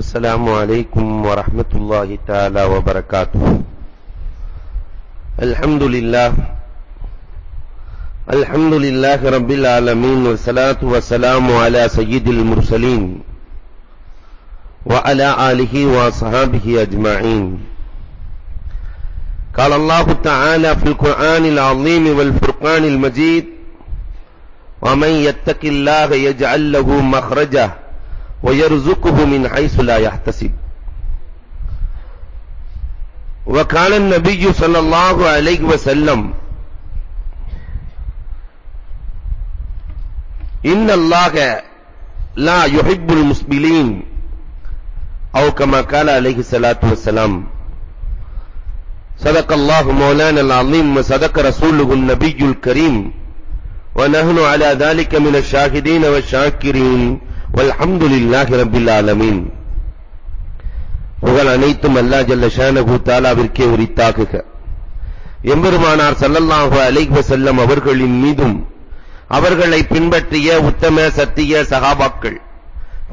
السلام عليكم ورحمة الله تعالى وبركاته. الحمد لله. الحمد لله رب العالمين والصلاة والسلام على سيد المرسلين وعلى آله وصحابه أجمعين. قال الله تعالى في القرآن العظيم والفرقان المجيد ومن يتق الله يجعل له مخرجه ويرزقه من حيث لا يحتسب. وكان النبي صلى الله عليه وسلم، إن الله لا يحب المسبلين، أو كما قال عليه الصلاة والسلام. صدق الله مولانا العظيم وصدق رسوله النبي الكريم. ونحن على ذلك من الشاهدين والشاكرين. வல்ஹம்துலில்லாஹி ரப்பில் ஆலமீன் புகழ் அனைத்தும் அல்லாஹ் ஜல்ல ஷானஹு தஆலாவிற்கே உரித்தாகுக. எம்பெருமானார் சல்லல்லாஹு அலைஹி வஸல்லம் அவர்களின் மீதும் அவர்களை பின்பற்றிய உத்தம சத்திய சகாபாக்கள்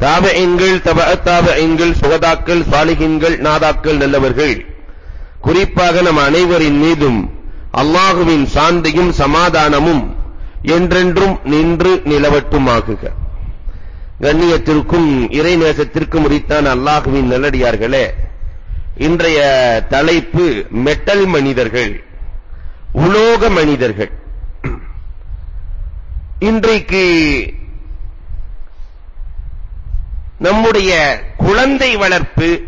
தாபெண்கள் தப தாபெண்கள் சுகதாக்கள் சாலிகின்கள் நாதாக்கள் நல்லவர்கள் குறிப்பாக நம் அனைவரின் மீதும் அல்லாஹுவின் சாந்தியும் சமாதானமும் என்றென்றும் நின்று நிலவட்டுமாகுக. கண்ணியத்திற்கும் இறைநேசத்திற்கும் உரித்தான் அல்லாஹுவின் நல்லடியார்களே. இன்றைய தலைப்பு மெட்டல் மனிதர்கள் உலோக மனிதர்கள். இன்றைக்கு நம்முடைய குழந்தை வளர்ப்பு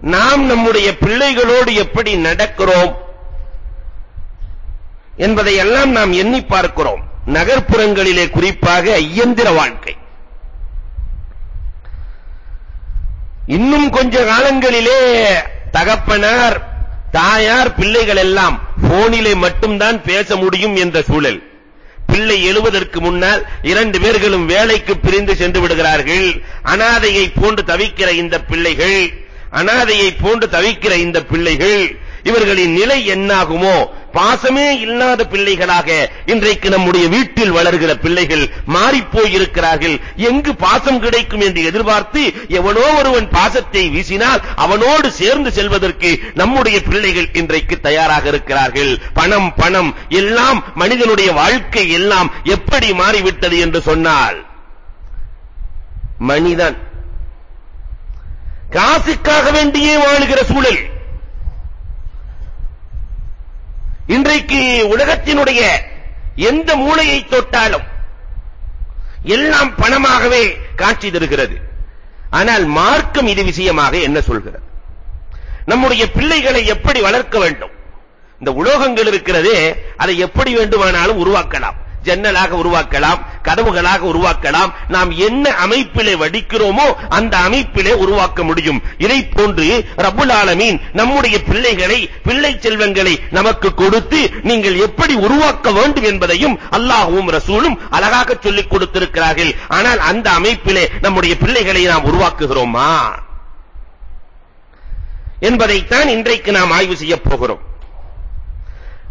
நாம் நம்முடைய பிள்ளைகளோடு எப்படி நடக்கிறோம் என்பதை எல்லாம் நாம் எண்ணி பார்க்கிறோம். நகர்ப்புறங்களிலே குறிப்பாக இயந்திர வாழ்க்கை. இன்னும் கொஞ்ச காலங்களிலே தகப்பனார் தாயார் பிள்ளைகள் எல்லாம் போனிலே மட்டும்தான் பேச முடியும் என்ற சூழல். பிள்ளை எழுவதற்கு முன்னால் இரண்டு பேர்களும் வேலைக்கு பிரிந்து சென்று விடுகிறார்கள். அனாதையை போன்று தவிக்கிற இந்த பிள்ளைகள் அனாதையை போன்று தவிக்கிற இந்த பிள்ளைகள் இவர்களின் நிலை என்னாகுமோ? பாசமே இல்லாத பிள்ளைகளாக இன்றைக்கு நம்முடைய வீட்டில் வளர்கிற பிள்ளைகள் மாறிப்போய் போயிருக்கிறார்கள் எங்கு பாசம் கிடைக்கும் என்று எதிர்பார்த்து எவனோ ஒருவன் பாசத்தை வீசினால் அவனோடு சேர்ந்து செல்வதற்கு நம்முடைய பிள்ளைகள் இன்றைக்கு தயாராக இருக்கிறார்கள். பணம் பணம் எல்லாம் மனிதனுடைய வாழ்க்கை எல்லாம் எப்படி மாறிவிட்டது என்று சொன்னால் மனிதன் காசுக்காக வேண்டியே வாழுகிற சூழல். இன்றைக்கு உலகத்தினுடைய எந்த மூலையை தொட்டாலும் எல்லாம் பணமாகவே காட்சி தருகிறது. ஆனால் மார்க்கம் இது விஷயமாக என்ன சொல்கிறது? நம்முடைய பிள்ளைகளை எப்படி வளர்க்க வேண்டும்? இந்த உலோகங்கள் இருக்கிறதே அதை எப்படி வேண்டுமானாலும் உருவாக்கலாம். ஜன்னலாக உருவாக்கலாம். கதவுகளாக உருவாக்கலாம். நாம் என்ன அமைப்பிலே வடிக்கிறோமோ அந்த அமைப்பிலே உருவாக்க முடியும். இதை போன்று ரப்புல் ஆலமீன் நம்முடைய பிள்ளைகளை பிள்ளை செல்வங்களை நமக்கு கொடுத்து நீங்கள் எப்படி உருவாக்க வேண்டும் என்பதையும் அல்லாஹ்வும் ரசூலும் அழகாக சொல்லிக் கொடுத்திருக்கிறார்கள். ஆனால் அந்த அமைப்பிலே நம்முடைய பிள்ளைகளை நாம் உருவாக்குகிறோமா? என்பதைத்தான் இன்றைக்கு நாம் ஆய்வு செய்ய போகிறோம்.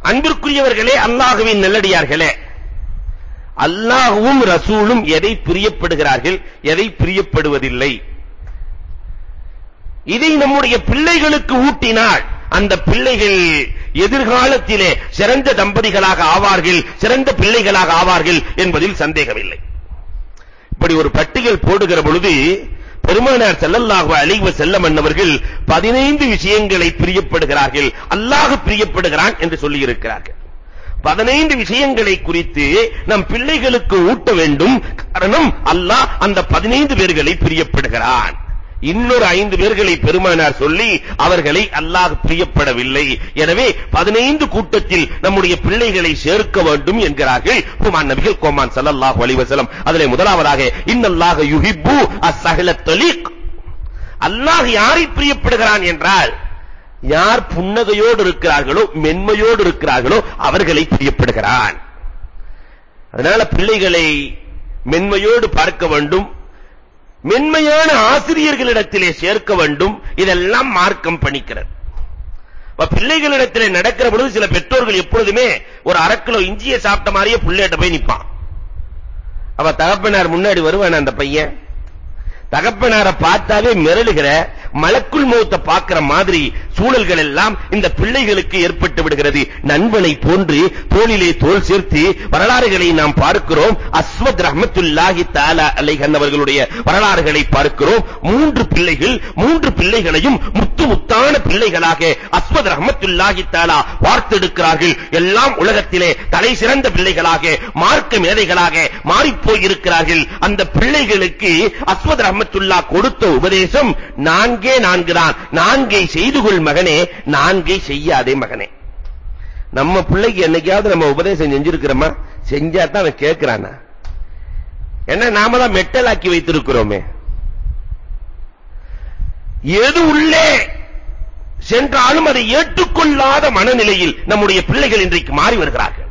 அன்பிற்குரியவர்களே அல்லாஹுவின் நல்லடியார்களே அல்லாஹ்வும் ரசூலும் எதை பிரியப்படுகிறார்கள் எதை பிரியப்படுவதில்லை. இதை நம்முடைய பிள்ளைகளுக்கு ஊட்டினால் அந்த பிள்ளைகள் எதிர்காலத்திலே சிறந்த தம்பதிகளாக ஆவார்கள் சிறந்த பிள்ளைகளாக ஆவார்கள் என்பதில் சந்தேகமில்லை. இப்படி ஒரு பட்டியல் போடுகிற பொழுது பெருமானார் செல்லல்லாஹு அலைவ செல்லம் அன்னவர்கள் 15 விஷயங்களை பிரியப்படுகிறார்கள் அல்லாஹ் பிரியப்படுகிறான் என்று சொல்லி இருக்கிறார்கள் பதினைந்து விஷயங்களை குறித்து நம் பிள்ளைகளுக்கு ஊட்ட வேண்டும். காரணம் அல்லாஹ் அந்த பதினைந்து பேர்களை பிரியப்படுகிறான். இன்னொரு ஐந்து பேர்களை பெருமானார் சொல்லி அவர்களை அல்லாஹ் பிரியப்படவில்லை. எனவே பதினைந்து கூட்டத்தில் நம்முடைய பிள்ளைகளை சேர்க்க வேண்டும் என்கிறார்கள். குமான் நபிகள் கோமான் ஸல்லல்லாஹு அலைஹி வஸல்லம். அதிலே முதலாவதாக இன்னல்லாஹ யுஹிப்பு அஸ்ஸஹல தலீக். அல்லாஹ் யாரை பிரியப்படுகிறான் என்றால் யார் புன்னகையோடு இருக்கிறார்களோ மென்மையோடு இருக்கிறார்களோ அவர்களை பிரியப்படுகிறான். அதனால பிள்ளைகளை மென்மையோடு பார்க்க வேண்டும் மென்மையான ஆசிரியர்களிடத்திலே சேர்க்க வேண்டும் இதெல்லாம் மார்க்கம் பணிக்கிறது அப்ப பிள்ளைகளிடத்திலே நடக்கிற பொழுது சில பெற்றோர்கள் எப்பொழுதுமே ஒரு அரை கிலோ இஞ்சியை சாப்பிட்ட மாதிரியே பிள்ளைகிட்ட போய் நிப்பான் அவ தகப்பனார் முன்னாடி வருவான் அந்த பையன். தகப்பனார பார்த்தாலே மிரளுகிற மலக்குள் மௌத்த பார்க்கிற மாதிரி சூழல்கள் எல்லாம் இந்த பிள்ளைகளுக்கு ஏற்பட்டு விடுகிறது. நண்பனை போன்று தோளிலே தோல் சேர்த்து வரலாறுகளை நாம் பார்க்கிறோம். அஸ்வத் ரஹமத்துல்லாஹி தஆலா அலைஹன் அவர்களுடைய வரலாறுகளை பார்க்கிறோம். மூன்று பிள்ளைகள் மூன்று பிள்ளைகளையும் முத்து முத்தான பிள்ளைகளாக அஸ்வத் ரஹமத்துல்லாஹி தஆலா வார்த்தெடுக்கிறார்கள் எல்லாம் உலகத்திலே தலை சிறந்த பிள்ளைகளாக மார்க்க மேதைகளாக மாறிப்போய் இருக்கிறார்கள் அந்த பிள்ளைகளுக்கு அஸ்வத் ரஹமத்துல்லா கொடுத்த உபதேசம் நான் நான்கே நான்கு தான் நான்கை செய்து கொள் மகனே நான்கை செய்யாதே மகனே. நம்ம பிள்ளைக்கு என்னைக்காவது நம்ம உபதேசம் செஞ்சிருக்கிறோமா? செஞ்சா தான் அவன் கேட்கிறானா? என்ன நாம தான் மெட்டலாக்கி வைத்திருக்கிறோமே. எது உள்ளே சென்றாலும் அதை ஏற்றுக்கொள்ளாத மனநிலையில் நம்முடைய பிள்ளைகள் இன்றைக்கு மாறி வருகிறார்கள்.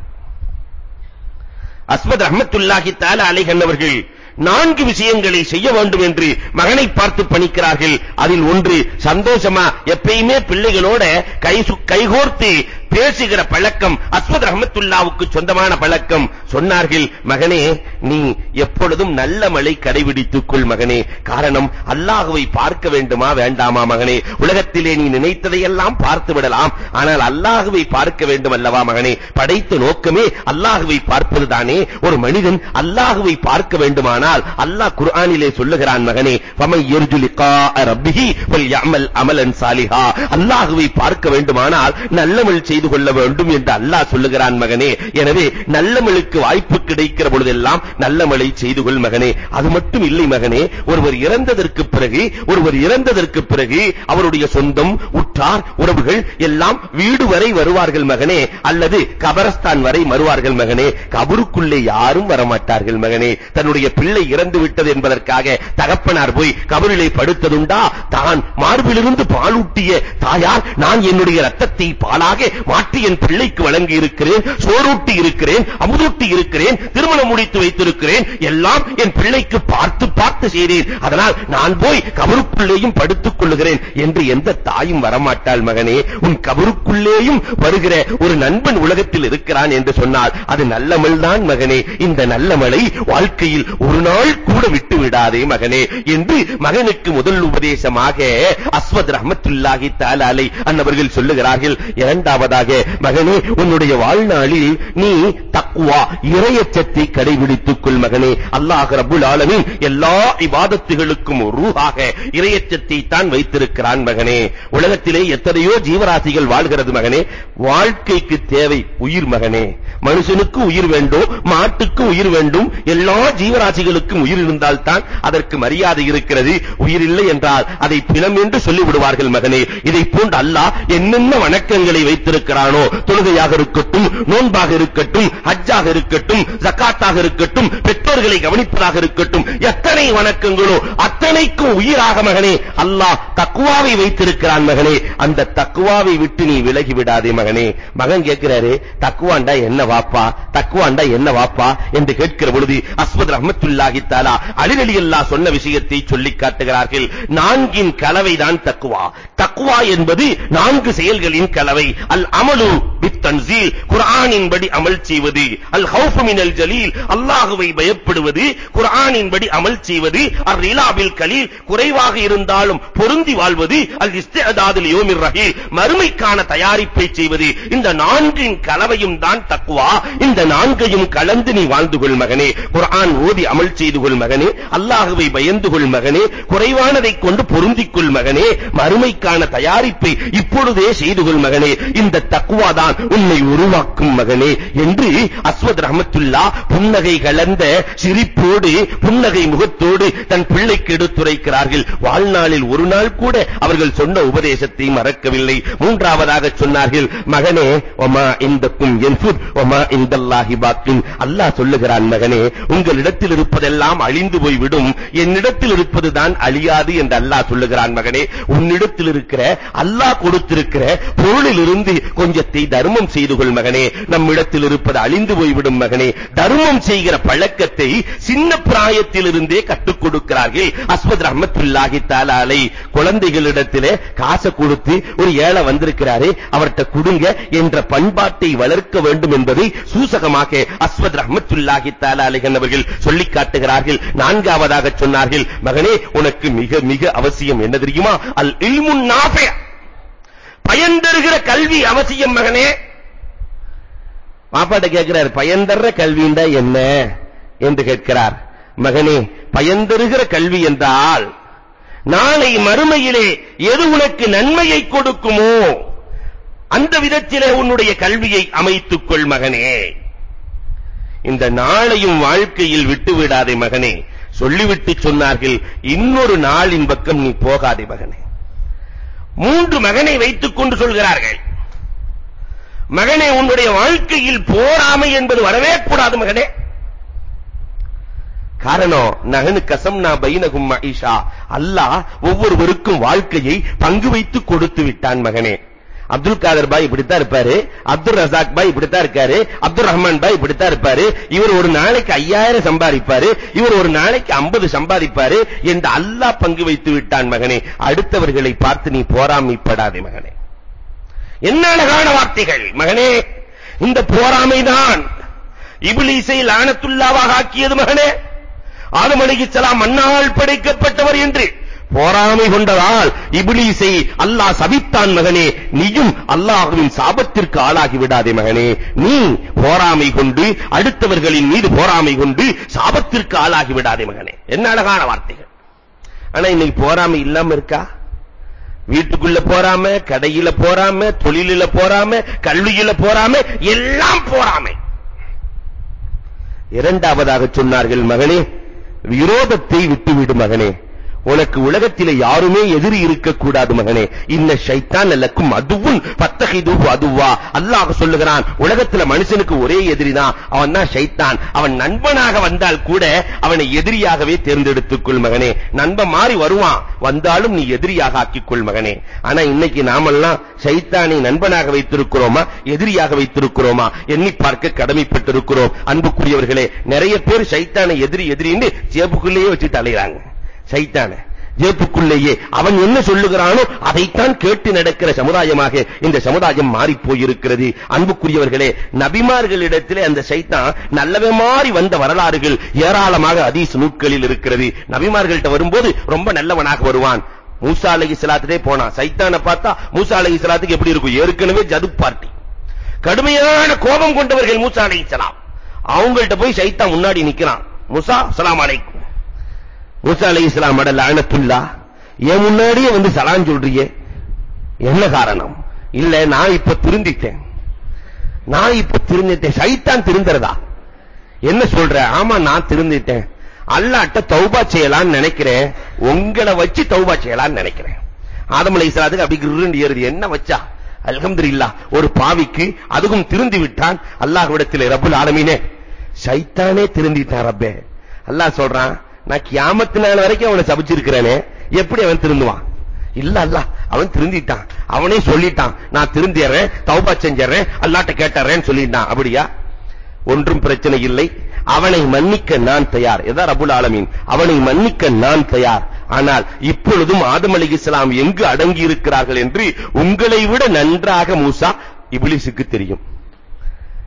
அஸ்மத் ரஹமத்துல்லாஹி தால அலைஹன் அவர்கள் நான்கு விஷயங்களை செய்ய வேண்டும் என்று மகனை பார்த்து பணிக்கிறார்கள். அதில் ஒன்று சந்தோஷமா எப்பயுமே பிள்ளைகளோட கை கைகோர்த்து பேசுகிற பழக்கம் அஸ்மத் ரஹமத்துல்லாவுக்கு சொந்தமான பழக்கம். சொன்னார்கள் மகனே நீ எப்பொழுதும் நல்ல மழை கடைபிடித்துக் கொள் மகனே. காரணம் அல்லாஹ்வை பார்க்க வேண்டுமா வேண்டாமா மகனே? உலகத்திலே நீ நினைத்ததையெல்லாம் பார்த்து விடலாம். ஆனால் அல்லாஹ்வை பார்க்க வேண்டும் அல்லவா மகனே? படைத்த நோக்கமே அல்லாஹ்வை பார்ப்பதுதானே. ஒரு மனிதன் அல்லாஹ்வை பார்க்க வேண்டுமானால் அல்லாஹ் குர்ஆனிலே சொல்லுகிறான் மகனே ஃபமை யர்ஜு லிகா ரப்பிஹி வல்யஅமல் அமலன் சாலிஹா. அல்லாஹ்வை பார்க்க வேண்டுமானால் நல்லமல் செய்து கொள்ள வேண்டும் என்று அல்லாஹ் சொல்லுகிறான் மகனே. எனவே நல்லமலுக்கு வாய்ப்பு கிடைக்கிற பொழுதெல்லாம் நல்லமலை செய்து கொள் மகனே. அது மட்டும் இல்லை மகனே ஒருவர் இறந்ததற்கு பிறகு ஒருவர் இறந்ததற்கு பிறகு அவருடைய சொந்தம் உற்றார் உறவுகள் எல்லாம் வீடு வரை வருவார்கள் மகனே. அல்லது கபரஸ்தான் வரை வருவார்கள் மகனே. கபருக்குள்ளே யாரும் வரமாட்டார்கள் மகனே. தன்னுடைய பிள்ளை இறந்து விட்டது என்பதற்காக தகப்பனார் போய் கபரிலே படுத்ததுண்டா? தான் மார்பிலிருந்து பாலூட்டிய தாயார் நான் என்னுடைய ரத்தத்தை பாலாக மாற்றி என் பிள்ளைக்கு வழங்கி இருக்கிறேன் சோறூட்டி இருக்கிறேன் அமுதூட்டி இருக்கிறேன் திருமணம் முடித்து வைத்திருக்கிறேன் எல்லாம் என் பிள்ளைக்கு பார்த்து பார்த்து செய்தேன். அதனால் நான் போய் கபருக்குள்ளேயும் படுத்துக் கொள்கிறேன் என்று எந்த தாயும் வரமாட்டாள் மகனே. உன் கபருக்குள்ளேயும் வருகிற ஒரு நண்பன் உலகத்தில் இருக்கிறான் என்று சொன்னால் அது நல்லமல் தான் மகனே. இந்த நல்லமலை வாழ்க்கையில் ஒரு நாள் கூட விட்டுவிட விடாதே மகனே என்று மகனுக்கு முதல் உபதேசமாக அஸ்வத் ரஹமத்துல்லாஹி தஆலா அலை அன்னவர்கள் சொல்லுகிறார்கள். இரண்டாவதாக மகனே உன்னுடைய வாழ்நாளில் நீ தக்வா இறையச்சத்தை கடைபிடித்துக் கொள் மகனே. அல்லாஹ் ரப்பல் ஆலமீன் எல்லா இபாதத்துகளுக்கும் ரூஹாக இறையச்சத்தை தான் வைத்திருக்கிறான் மகனே. உலகத்திலே எத்தனையோ ஜீவராசிகள் வாழ்கிறது மகனே. வாழ்க்கைக்கு தேவை உயிர் மகனே. மனுஷனுக்கு உயிர் வேண்டும் மாட்டுக்கு உயிர் வேண்டும் எல்லா ஜீவராசிகளுக்கும் உயிர் இருந்தால் தான் அதற்கு மரியாதை இருக்கிறது. உயிர் இல்லை என்றால் அதை பிணம் என்று சொல்லி விடுவார்கள் மகனே. இதை போன்று அல்லாஹ் என்னென்ன வணக்கங்களை வைத்திருக்கிறானோ தொழுகையாக இருக்கட்டும் நோன்பாக இருக்கட்டும் ஹஜ்ஜாக இருக்கட்டும் ஜக்காத்தாக இருக்கட்டும் பெற்றோர்களை கவனிப்பதாக இருக்கட்டும் எத்தனை வணக்கங்களோ அத்தனைக்கும் உயிராக மகனே அல்லாஹ் தக்குவாவை வைத்திருக்கிறான் மகனே. அந்த தக்குவாவை விட்டு நீ விலகி விடாதே மகனே. மகன் கேட்கிறாரு தக்குவாண்டா என்ன வாப்பா? தக்குவாண்டா என்ன வாப்பா? என்று கேட்கிற பொழுது அஸ்மத் ரஹமத்துல்லாஹி தஆலா அலிரலி அல்லாஹ் சொன்ன விஷயத்தை சொல்லி காட்டுகிறார்கள். நான்கின் கலவைதான் தக்குவா. தக்குவா என்பது நான்கு செயல்களின் கலவை. அல் அமலு பித்தன்சீல் குர்ஆனின்படி அமல் செய்வது. அல் ஹவுஃபு மினல் ஜலீல். அல்லாஹ்வை பயப்படுவது. குர்ஆனின்படி அமல் செய்வது. அர் ரிலாபில் கலீல். குறைவாக இருந்தாலும் பொருந்தி வாழ்வது. அல் இஸ்திஅதாதுல் யோமிர் ரஹீல். மறுமைக்கான தயாரிப்பை செய்வது. இந்த நான்கின் கலவையும் தான் தக்குவா. இந்த நான்கையும் கலந்து நீ வாழ்ந்து கொள் மகனே. குர்ஆன் ஓதி அமல் செய்து கொள் மகனே. அல்லாஹ் அல்லாஹுவை பயந்து கொள் மகனே குறைவானதை கொண்டு பொருந்திக் கொள் மகனே மறுமைக்கான தயாரிப்பை இப்பொழுதே செய்து கொள் மகனே இந்த தக்குவா தான் உன்னை உருவாக்கும் மகனே என்று அஸ்வத் ரஹமத்துல்லா புன்னகை கலந்த சிரிப்போடு புன்னகை முகத்தோடு தன் பிள்ளைக்கு எடுத்துரைக்கிறார்கள். வாழ்நாளில் ஒரு நாள் கூட அவர்கள் சொன்ன உபதேசத்தை மறக்கவில்லை. மூன்றாவதாக சொன்னார்கள் மகனே ஒமா இந்தக்கும் என்ஃபுத் ஒமா இந்தல்லாஹி பாக்கின். அல்லாஹ் சொல்லுகிறான் மகனே உங்களிடத்தில் இருப்பதெல்லாம் அழிந்து போய்விடும் என்னிடத்தில் இருப்பதுதான் அழியாது என்று அல்லாஹ் சொல்லுகிறான் மகனே. உன்னிடத்தில் இருக்கிற அல்லாஹ் கொடுத்திருக்கிற பொருளிலிருந்து கொஞ்சத்தை தர்மம் செய்து கொள் மகனே. நம்மிடத்தில் இருப்பது அழிந்து போய்விடும் மகனே. தர்மம் செய்கிற பழக்கத்தை சின்ன பிராயத்திலிருந்தே கற்றுக் கொடுக்கிறார்கள். அஸ்மத் ரஹமத்துல்லாஹி தாலாலை குழந்தைகளிடத்திலே காசை கொடுத்து ஒரு ஏழை வந்திருக்கிறாரே அவர்கிட்ட கொடுங்க என்ற பண்பாட்டை வளர்க்க வேண்டும் என்பதை சூசகமாக அஸ்மத் ரஹமத்துல்லாஹி தாலாலை அவர்கள் சொல்லிக் காட்டுகிறார்கள். நான்காவதாக சொன்னார்கள். மகனே உனக்கு மிக மிக அவசியம் என்ன தெரியுமா? அல் இல்முன் நாஃபி. பயன்தருகிற கல்வி அவசியம் மகனே. பாப்பாட்ட கேட்கிறார் பயன்தர்ற கல்விண்டா என்ன? என்று கேட்கிறார். மகனே பயன்தருகிற கல்வி என்றால் நாளை மறுமையிலே எது உனக்கு நன்மையை கொடுக்குமோ அந்த விதத்திலே உன்னுடைய கல்வியை அமைத்துக் கொள் மகனே. இந்த நாளையும் வாழ்க்கையில் விட்டுவிடாதே மகனே. சொல்லிவிட்டு சொன்னார்கள் இன்னொரு நாளின் பக்கம் நீ போகாதே மகனே. மூன்று மகனை வைத்துக் கொண்டு சொல்கிறார்கள் மகனே உன்னுடைய வாழ்க்கையில் போராமை என்பது வரவே கூடாது மகனே. காரணம் நகனு கசம் நான் பைனகும் மகிஷா அல்லாஹ் ஒவ்வொருவருக்கும் வாழ்க்கையை பங்கு வைத்து கொடுத்து விட்டான் மகனே. அப்துல் காதர் பாய் இப்படித்தான் இருப்பாரு அப்துல் ரசாக் பாய் இப்படித்தான் இருக்காரு அப்துல் ரஹ்மான் பாய் இப்படித்தான் இருப்பாரு இவர் ஒரு நாளைக்கு ஐயாயிரம் சம்பாதிப்பாரு இவர் ஒரு நாளைக்கு ஐம்பது சம்பாதிப்பாரு என்று அல்லாஹ் பங்கு வைத்து விட்டான் மகனே. அடுத்தவர்களை பார்த்து நீ போராமைப்படாதே மகனே. என்ன அழகான வார்த்தைகள்? மகனே இந்த போராமைதான் இபிலிசை லானத்துல்லாவாக ஆக்கியது மகனே. ஆதம் அலைஹிஸ்ஸலாம் மண்ணால் படைக்கப்பட்டவர் என்று போராமை கொண்டதால் இபிலிசை அல்லாஹ் சபித்தான் மகனே. நீயும் அல்லாஹ்வின் சாபத்திற்கு ஆளாகி விடாதே மகனே. நீ போராமை கொண்டு அடுத்தவர்களின் மீது போராமை கொண்டு சாபத்திற்கு ஆளாகி விடாதே மகனே. என்ன அழகான வார்த்தைகள். ஆனா இன்னைக்கு போராமை இல்லாம இருக்கா? வீட்டுக்குள்ள போறாம கடையில போறாம தொழிலில போறாம கல்வியில போறாம எல்லாம் போறாமை இரண்டாவதாக சொன்னார்கள் மகனே விரோதத்தை விட்டுவிடு மகனே. உனக்கு உலகத்திலே யாருமே எதிரி இருக்கக்கூடாது மகனே. இன்ன ஷைத்தான் லக்கும் அதுவும் பத்தகிதுஹு அதுவா அல்லாஹ் சொல்லுகிறான் உலகத்துல மனுஷனுக்கு ஒரே எதிரி தான் அவன் தான் ஷைத்தான். அவன் நண்பனாக வந்தால் கூட அவனை எதிரியாகவே தேர்ந்தெடுத்துக்கொள் மகனே. நண்பன் மாறி வருவான். வந்தாலும் நீ எதிரியாக ஆக்கிக்கொள் மகனே. ஆனா இன்னைக்கு நாமெல்லாம் ஷைத்தானை நண்பனாக வைத்திருக்கிறோமா? எதிரியாக வைத்திருக்கிறோமா? எண்ணி பார்க்க கடமைப்பட்டிருக்கிறோம். அன்புக்குரியவர்களே நிறைய பேர் சைத்தானை எதிரி எதிரின்னு சேப்புக்குள்ளேயே வச்சுட்டு அலைகிறாங்க சைத்தான ஜேப்புக்குள்ளேயே அவன் என்ன சொல்லுகிறானோ அதைத்தான் கேட்டு நடக்கிற சமுதாயமாக இந்த சமுதாயம் மாறி போயிருக்கிறது அன்புக்குரியவர்களே நபிமார்களிடத்திலே அந்த சைத்தான் நல்லவே மாறி வந்த வரலாறுகள் ஏராளமாக அதீஸ் நூட்களில் இருக்கிறது. நபிமார்கள்ட்ட வரும்போது ரொம்ப நல்லவனாக வருவான். மூசா அலைஹிஸ்ஸலாத்திலே போனான். சைத்தான பார்த்தா மூசா சலாத்துக்கு எப்படி இருக்கும்? ஏற்கனவே ஜது பார்ட்டி. கடுமையான கோபம் கொண்டவர்கள் மூசா சலாம் அவங்கள்ட்ட போய் சைத்தான் முன்னாடி நிக்கிறான் மூசா சலாம் அலைக்கும். மூசா இஸ்லாம் அட லானத்துல்லா. ஏன் முன்னாடியே வந்து சலாம் சொல்றியே. என்ன காரணம்? இல்ல நான் இப்ப திருந்திட்டேன். நான் இப்ப திருந்திட்டேன். சைத்தான் திருந்தறதா? என்ன சொல்ற? ஆமா நான் திருந்திட்டேன். அல்லாட்ட தௌபா செய்யலாம்னு நினைக்கிறேன். உங்களை வச்சு தௌபா செய்யலாம்னு நினைக்கிறேன். ஆதம் அலைஹிஸ்ஸலாத்துக்கு அப்படி கிருண்டு ஏறுது. என்ன வச்சா? அல்ஹம்துலில்லாஹ் ஒரு பாவிக்கு அதுவும் திருந்தி விட்டான். அல்லாஹ்விடத்தில் ரபுல் ஆலமீனே. சைத்தானே திருந்திட்டான் ரப்பே. அல்லாஹ் சொல்றான் நான் கியாமத்து நாள் வரைக்கும் அவனை சபிச்சிருக்கிறேனே. எப்படி அவன் திருந்துவான்? இல்ல அல்ல அவன் திருந்திட்டான். அவனே சொல்லிட்டான். நான் திருந்திடுறேன் தௌபா செஞ்சிடறேன் அல்லாட்ட கேட்டறேன்னு சொல்லிட்டான். அப்படியா? ஒன்றும் பிரச்சனை இல்லை. அவனை மன்னிக்க நான் தயார். எதா ரபுல் ஆலமீன்? அவனை மன்னிக்க நான் தயார். ஆனால் இப்பொழுதும் ஆதம் அலைஹிஸ்ஸலாம் எங்கு அடங்கி இருக்கிறார்கள் என்று உங்களை விட நன்றாக மூசா இபிலிசுக்கு தெரியும்.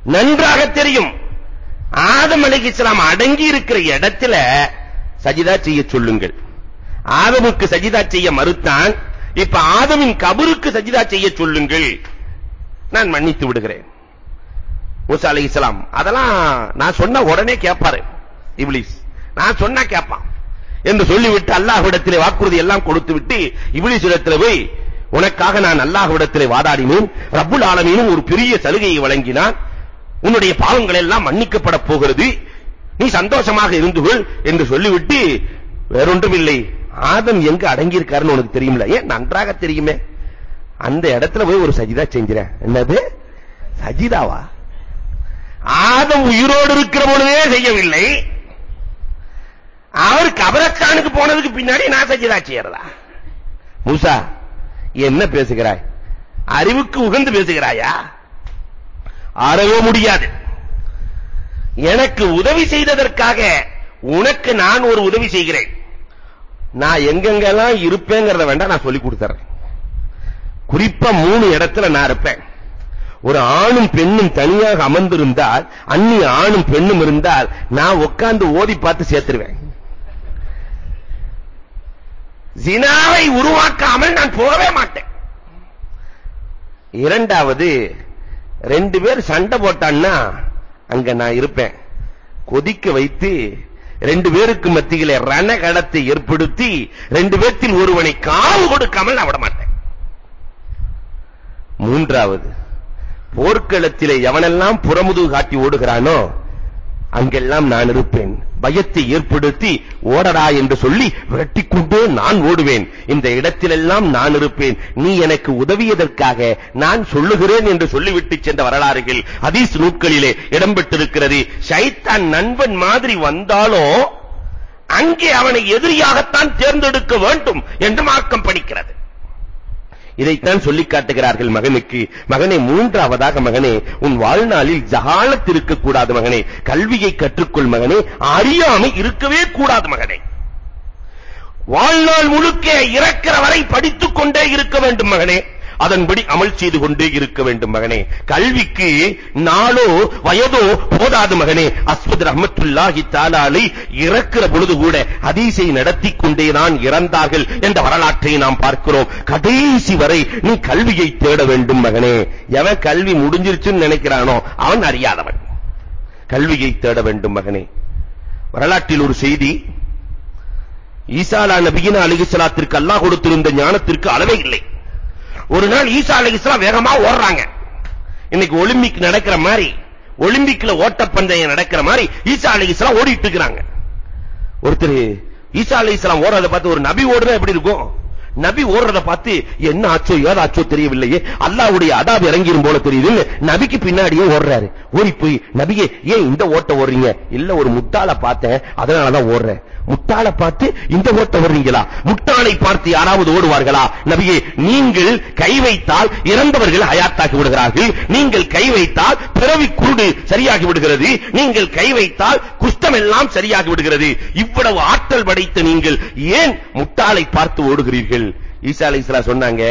நன்றாக தெரியும். ஆதம் அலைஹிஸ்ஸலாம் அடங்கி இருக்கிற இடத்துல சஜிதா செய்ய சொல்லுங்கள். ஆதமுக்கு சஜிதா செய்ய மறுத்தான் இப்ப ஆதமின் கபருக்கு சஜிதா செய்ய சொல்லுங்கள். நான் மன்னித்து விடுகிறேன். மூசா அலைஹிஸ்ஸலாம் அதெல்லாம் நான் சொன்ன உடனே கேட்பாரு இப்லீஸ் நான் சொன்னா கேட்பான் என்று சொல்லிவிட்டு அல்லாஹ்விடத்திலே வாக்குறுதி எல்லாம் கொடுத்து விட்டு இப்லீஸ் இடத்திலே போய் உனக்காக நான் அல்லாஹ்விடத்திலே வாதாடினேன். ரப்புல் ஆலமீனும் ஒரு பெரிய சலுகையை வழங்கினான். உன்னுடைய பாவங்கள் எல்லாம் மன்னிக்கப்பட போகிறது. நீ சந்தோஷமாக இருந்து கொள் என்று சொல்லிவிட்டு வேறொன்றும் இல்லை ஆதம் எங்க அடங்கி இருக்காருன்னு உனக்கு தெரியும்ல ஏன்? நன்றாக தெரியுமே. அந்த இடத்துல போய் ஒரு சஜிதா செஞ்சிறேன் என்னது? சஜிதாவா? ஆதம் உயிரோடு இருக்கிற பொழுதே செய்யவில்லை. அவர் கபரஸ்தானுக்கு போனதுக்கு பின்னாடி நான் சஜிதா செய்யறதா? மூசா என்ன பேசுகிறாய்? அறிவுக்கு உகந்து பேசுகிறாயா? அறவே முடியாது. எனக்கு உதவி செய்ததற்காக உனக்கு நான் ஒரு உதவி செய்கிறேன். நான் எங்கெங்கெல்லாம் இருப்பேங்கிறத வேண்டாம் நான் சொல்லி கொடுத்துறேன். குறிப்பா மூணு இடத்துல நான் இருப்பேன். ஒரு ஆணும் பெண்ணும் தனியாக அமர்ந்திருந்தால் அந்நிய ஆணும் பெண்ணும் இருந்தால் நான் உட்கார்ந்து ஓதி பார்த்து சேர்த்துருவேன். ஜினாவை உருவாக்காமல் நான் போகவே மாட்டேன். இரண்டாவது ரெண்டு பேர் சண்டை போட்டான்னா அங்க நான் இருப்பேன். கொதிக்க வைத்து ரெண்டு பேருக்கு மத்தியிலே ரணகடத்தை ஏற்படுத்தி ரெண்டு பேர்த்தில் ஒருவனை காவு கொடுக்காமல் நான் விட மாட்டேன் மூன்றாவது போர்க்களத்திலே எவனெல்லாம் புறமுது காட்டி ஓடுகிறானோ அங்கெல்லாம் நான் இருப்பேன். பயத்தை ஏற்படுத்தி ஓடடா என்று சொல்லி விரட்டிக்கொண்டே நான் ஓடுவேன். இந்த இடத்திலெல்லாம் நான் இருப்பேன். நீ எனக்கு உதவியதற்காக நான் சொல்லுகிறேன் என்று சொல்லிவிட்டு சென்ற வரலாறுகள் ஹதீஸ் நூல்களிலே இடம்பெற்றிருக்கிறது. ஷைத்தான் நண்பன் மாதிரி வந்தாலும் அங்கே அவனை எதிரியாகத்தான் தேர்ந்தெடுக்க வேண்டும் என்று மார்க்கம் படிக்கிறது. இதைத்தான் சொல்லி காட்டுகிறார்கள் மகனுக்கு. மகனே மூன்றாவதாக மகனே உன் வாழ்நாளில் ஜகாலத் இருக்கக்கூடாது மகனே. கல்வியை கற்றுக்கொள் மகனே. அறியாமை இருக்கவே கூடாது மகனே. வாழ்நாள் முழுக்க இறக்கிற வரை படித்துக் கொண்டே இருக்க வேண்டும் மகனே. அதன்படி அமல் செய்து கொண்டே இருக்க வேண்டும் மகனே. கல்விக்கு நாளோ வயதோ போதாது மகனே. அஸ்மத் ரஹமத்துல்லாஹி தாலாலை இறக்கிற பொழுது கூட ஹதீஸை நடத்தி கொண்டே தான் இறந்தார்கள் என்ற வரலாற்றை நாம் பார்க்கிறோம். கடைசி வரை நீ கல்வியை தேட வேண்டும் மகனே. எவன் கல்வி முடிஞ்சிருச்சுன்னு நினைக்கிறானோ அவன் அறியாதவன். கல்வியை தேட வேண்டும் மகனே. வரலாற்றில் ஒரு செய்தி ஈசாலா நபியின அலிகலாத்திற்கு அல்லாஹ் கொடுத்திருந்த ஞானத்திற்கு அளவே இல்லை. ஒரு நாள் ஈசா அலைஹிஸ்ஸலாம் வேகமா ஓடுறாங்க. இன்னைக்கு ஒலிம்பிக் நடக்கிற மாதிரி ஒலிம்பிக்ல ஓட்டப்பந்தயம் நடக்கிற மாதிரி ஈசா அலைஹிஸ்ஸலாம் ஓடிட்டு இருக்காங்க ஒருத்தர் ஈசா அலைஹிஸ்ஸலாம் ஓடுறத பார்த்து ஒரு நபி ஓடுனா எப்படி இருக்கும்? நபி ஓடுறத பார்த்து என்ன ஆச்சோ ஏதாச்சோ தெரியவில்லையே. அல்லாஹ்வுடைய அதாப் இறங்கிரும் போல தெரியுது. நபிக்கு பின்னாடியே ஓடுறாரு. ஓடி போய் நபியே ஏன் இந்த ஓட்ட ஓடுறீங்க? இல்ல ஒரு முட்டாள பார்த்தேன் அதனால தான் ஓடுறேன். முட்டாள பார்த்து இந்த ஓட்ட ஓடுறீங்களா? முட்டாளை பார்த்து யாராவது ஓடுவார்களா? நபியே நீங்கள் கை வைத்தால் இறந்தவர்கள் ஹயாத்தாகி விடுகிறார்கள். நீங்கள் கை வைத்தால் பிறவி குருடு சரியாகி விடுகிறது. நீங்கள் கை வைத்தால் குஷ்டம் எல்லாம் சரியாகி விடுகிறது. இவ்வளவு ஆற்றல் படைத்த நீங்கள் ஏன் முட்டாளை பார்த்து ஓடுகிறீர்கள்? ஈசா அலைஹிஸ்ஸலாம் சொன்னாங்க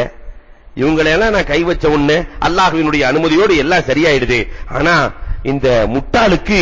இவங்களெல்லாம் நான் கை வச்ச உடனே அல்லாஹ்வினுடைய அனுமதியோடு எல்லாம் சரியாயிடுது. ஆனா இந்த முட்டாளுக்கு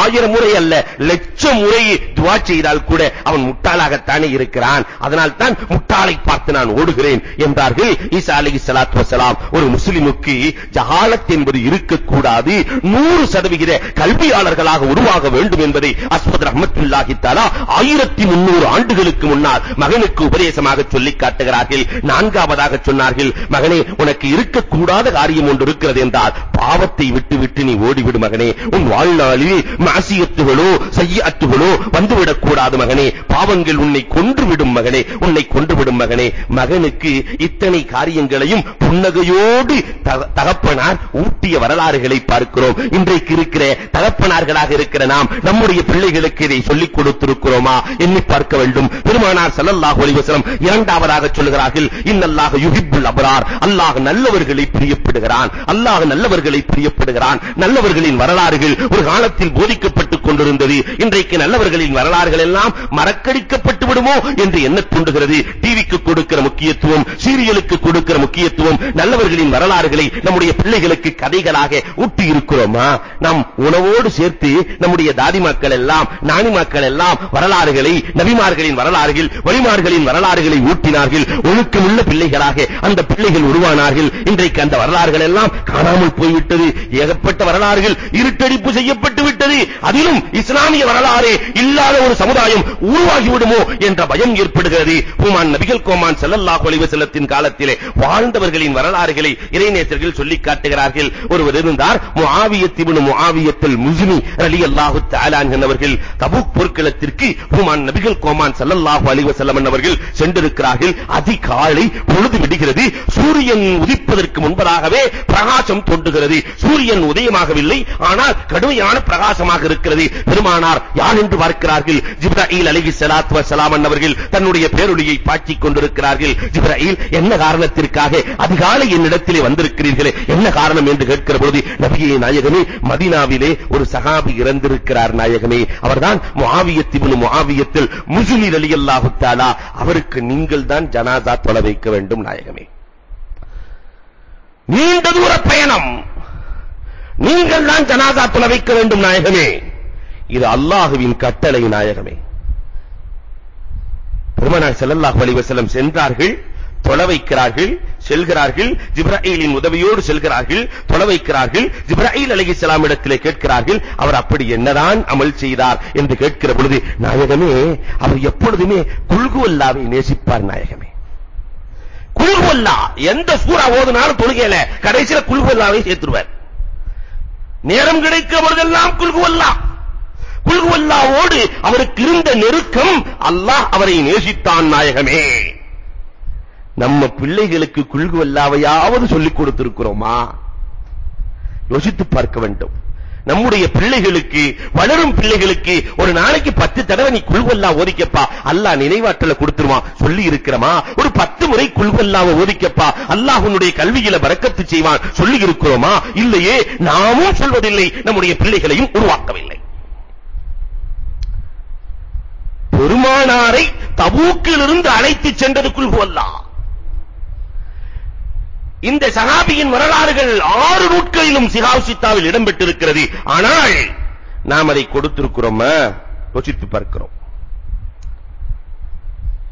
ஆயிரம் முறை அல்ல லட்சம் முறை துவா செய்தால் கூட அவன் முட்டாளாகத்தானே இருக்கிறான். அதனால் தான் முட்டாளை பார்த்து நான் ஓடுகிறேன் என்றார்கள். ஈசா அலைஹிஸ்ஸலாத்து வஸலாம் ஒரு முஸ்லிமுக்கு ஜஹாலத் என்பது இருக்கக்கூடாது. நூறு சதவிகித கல்வியாளர்களாக உருவாக வேண்டும் என்பதை அஸ்மத் ரஹ்மத்துல்லாஹி தஆலா ஆயிரத்தி முன்னூறு ஆண்டுகளுக்கு முன்னால் மகனுக்கு உபதேசமாக சொல்லி காட்டுகிறார்கள். நான்காவதாக சொன்னார்கள் மகனே உனக்கு இருக்கக்கூடாத காரியம் ஒன்று இருக்கிறது என்றால் பாவத்தை விட்டு விட்டு நீ ஓடிவிடு மகனே உன் வாழ்நாளில் மாசியத்துகளோ செய்யத்துகளோ வந்துவிடக் கூடாது மகனே. பாவங்கள் உன்னை கொன்றுவிடும் மகனே உன்னை கொன்றுவிடும் மகனே. மகனுக்கு இத்தனை காரியங்களையும் புன்னகையோடு தகப்பனார் ஊட்டிய வரலாறுகளை பார்க்கிறோம். இன்றைக்கு இருக்கிற தகப்பனார்களாக இருக்கிற நாம் நம்முடைய பிள்ளைகளுக்கு இதை சொல்லிக் கொடுத்திருக்கிறோமா? எண்ணி பார்க்க வேண்டும். பெருமானார் ஸல்லல்லாஹு அலைஹி வஸல்லம் இரண்டாவதாக சொல்கிறார்கள் இன்னல்லாஹ யுஹிப்புல் அபரார். அல்லாஹ் நல்லவர்களை பிரியப்படுகிறான். அல்லாஹ் நல்லவர்களை பிரியப்படுகிறான். நல்லவர்களின் வரலாறுகள் ஒரு காலத்தில் போதிக்கப்பட்டுக் கொண்டிருந்தது. இன்றைக்கு நல்லவர்களின் வரலாறுகள் எல்லாம் மறக்கடிக்கப்பட்டு விடுமோ என்று என்ன தூண்டுகிறது. டிவிக்கு கொடுக்கிற முக்கியத்துவம் சீரியலுக்கு கொடுக்கிற முக்கியத்துவம் நல்லவர்களின் வரலாறுகளை நம்முடைய பிள்ளைகளுக்கு கதைகளாக ஊட்டி இருக்கிறோமா? நாம் உணவோடு சேர்த்து நம்முடைய தாதி மக்கள் எல்லாம் நாணி மக்கள் எல்லாம் வரலாறுகளை நபிமார்களின் வரலாறுகள் வழிமார்களின் வரலாறுகளை ஊட்டினார்கள். ஒழுக்கமுள்ள பிள்ளைகளாக அந்த பிள்ளைகள் உருவானார்கள். இன்றைக்கு அந்த வரலாறுகள் எல்லாம் காணாமல் போய்விட்டது. ஏகப்பட்ட வரலாறுகள் இருட்டடிப்பு செய்யப்பட்டு விட்டது. அதிலும் இஸ்லாமிய வரலாறு இல்லாத ஒரு சமுதாயம் உருவாகி விடுமோ என்ற பயம் ஏற்படுகிறது. ஹுமான் நபிகள் கோமான் ஸல்லல்லாஹு அலைஹி வஸல்லத்தின் காலத்திலே வாழ்ந்தவர்களின் வரலாறுகளை இறைநேசர்கள் சொல்லி காட்டுகிறார்கள். ஒருவர் இருந்தார் முஆவியத் இப்னு முஆவியத்துல் முஸ்னி ரலியல்லாஹு தஆலா என்பவர்கள் தபூக் போர்க்களத்திற்கு ஹுமான் நபிகள் கோமான் ஸல்லல்லாஹு அலைஹி வஸல்லம் என்பவர்கள் சென்றிருக்கிறார்கள். அதிகாலை பொழுது விடுகிறது. சூரியன் உதிப்பதற்கு முன்பதாகவே பிரகாசம் தோன்றுகிறது. சூரியன் உதயமாகவில்லை. ஆனால் கடுமையான பிரகாசமாக இருக்கிறது. பெருமானார் யார் என்று பார்க்கிறார்கள்? ஜிப்ராயில் அலைஹிஸ்ஸலாத்து வஸலாம் அவர்கள் தன்னுடைய பேரொளியை பாய்ச்சிக் கொண்டிருக்கிறார்கள். ஜிப்ராயில் என்ன காரணத்திற்காக அதிகாலை என்னிடத்திலே வந்திருக்கிறீர்களே? என்ன காரணம் என்று கேட்கிற பொழுது நபியே நாயகமே மதீனாவிலே ஒரு சஹாபி இறந்திருக்கிறார் நாயகமே அவர்தான் முஆவியத் இப்னு முஆவியத்தில் முஸ்லிம் ரலியல்லாஹு தஆலா அவருக்கு நீங்கள் தான் ஜனாசா தொழ வைக்க வேண்டும் நாயகமே நீண்ட தூர பயணம். நீங்கள் தான் ஜனாதா தொழ வைக்க வேண்டும் நாயகமே. இது அல்லாஹுவின் கட்டளை நாயகமே. பெருமானார் ஸல்லல்லாஹு அலைஹி வஸல்லம் சென்றார்கள் தொழ வைக்கிறார்கள் செல்கிறார்கள் ஜிப்ராயிலின் உதவியோடு செல்கிறார்கள் தொழ வைக்கிறார்கள் ஜிப்ராயில் அலைஹிஸ்ஸலாம் இடத்திலே கேட்கிறார்கள் அவர் அப்படி என்னதான் அமல் செய்தார் என்று கேட்கிற பொழுது நாயகமே அவர் எப்பொழுதுமே குல்குவல்லாவை நேசிப்பார் நாயகமே. குல்குவல்லா எந்த சூரா ஓதுனாலும் தொழுகையில கடைசியில குல்குவல்லாவை சேர்த்துருவார். நேரம் கிடைக்க பொழுதெல்லாம் குல்குவல்லா. குல்குவல்லாவோடு அவருக்கு இருந்த நெருக்கம் அல்லாஹ் அவரை நேசித்தான் நாயகமே. நம்ம பிள்ளைகளுக்கு குல்குவல்லாவையாவது சொல்லிக் கொடுத்திருக்கிறோமா? யோசித்து பார்க்க வேண்டும். நம்முடைய பிள்ளைகளுக்கு வளரும் பிள்ளைகளுக்கு ஒரு நாளைக்கு பத்து தடவை நீ குல்வல்லா ஓதிக்கப்பா. அல்லாஹ் நினைவாற்றல கொடுத்துருவான். சொல்லி இருக்கிறமா? ஒரு பத்து முறை குல்வல்லாவை ஓதிக்கப்பா. அல்லாஹ் உன்னுடைய கல்வியில பரக்கத்து செய்வான். சொல்லி இருக்கிறோமா? இல்லையே. நாமும் சொல்வதில்லை. நம்முடைய பிள்ளைகளையும் உருவாக்கவில்லை. பெருமானாரை தபூக்கிலிருந்து அழைத்து சென்றது குல்வல்லா இந்த சஹாபியின் வரலாறுகள் ஆறு நூட்களிலும் சிகாசித்தாவில் இடம்பெற்றிருக்கிறது. ஆனால் நாம் அதை கொடுத்திருக்கிறோமா? யோசித்து பார்க்கிறோம்.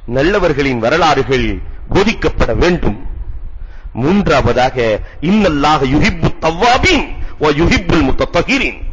நல்லவர்களின் வரலாறுகள் போதிக்கப்பட வேண்டும். மூன்றாவதாக இன்னல்லாக யுஹிப்பு தவ்வாபின் வ யுஹிப்புல் முத்தத்தஹிரின்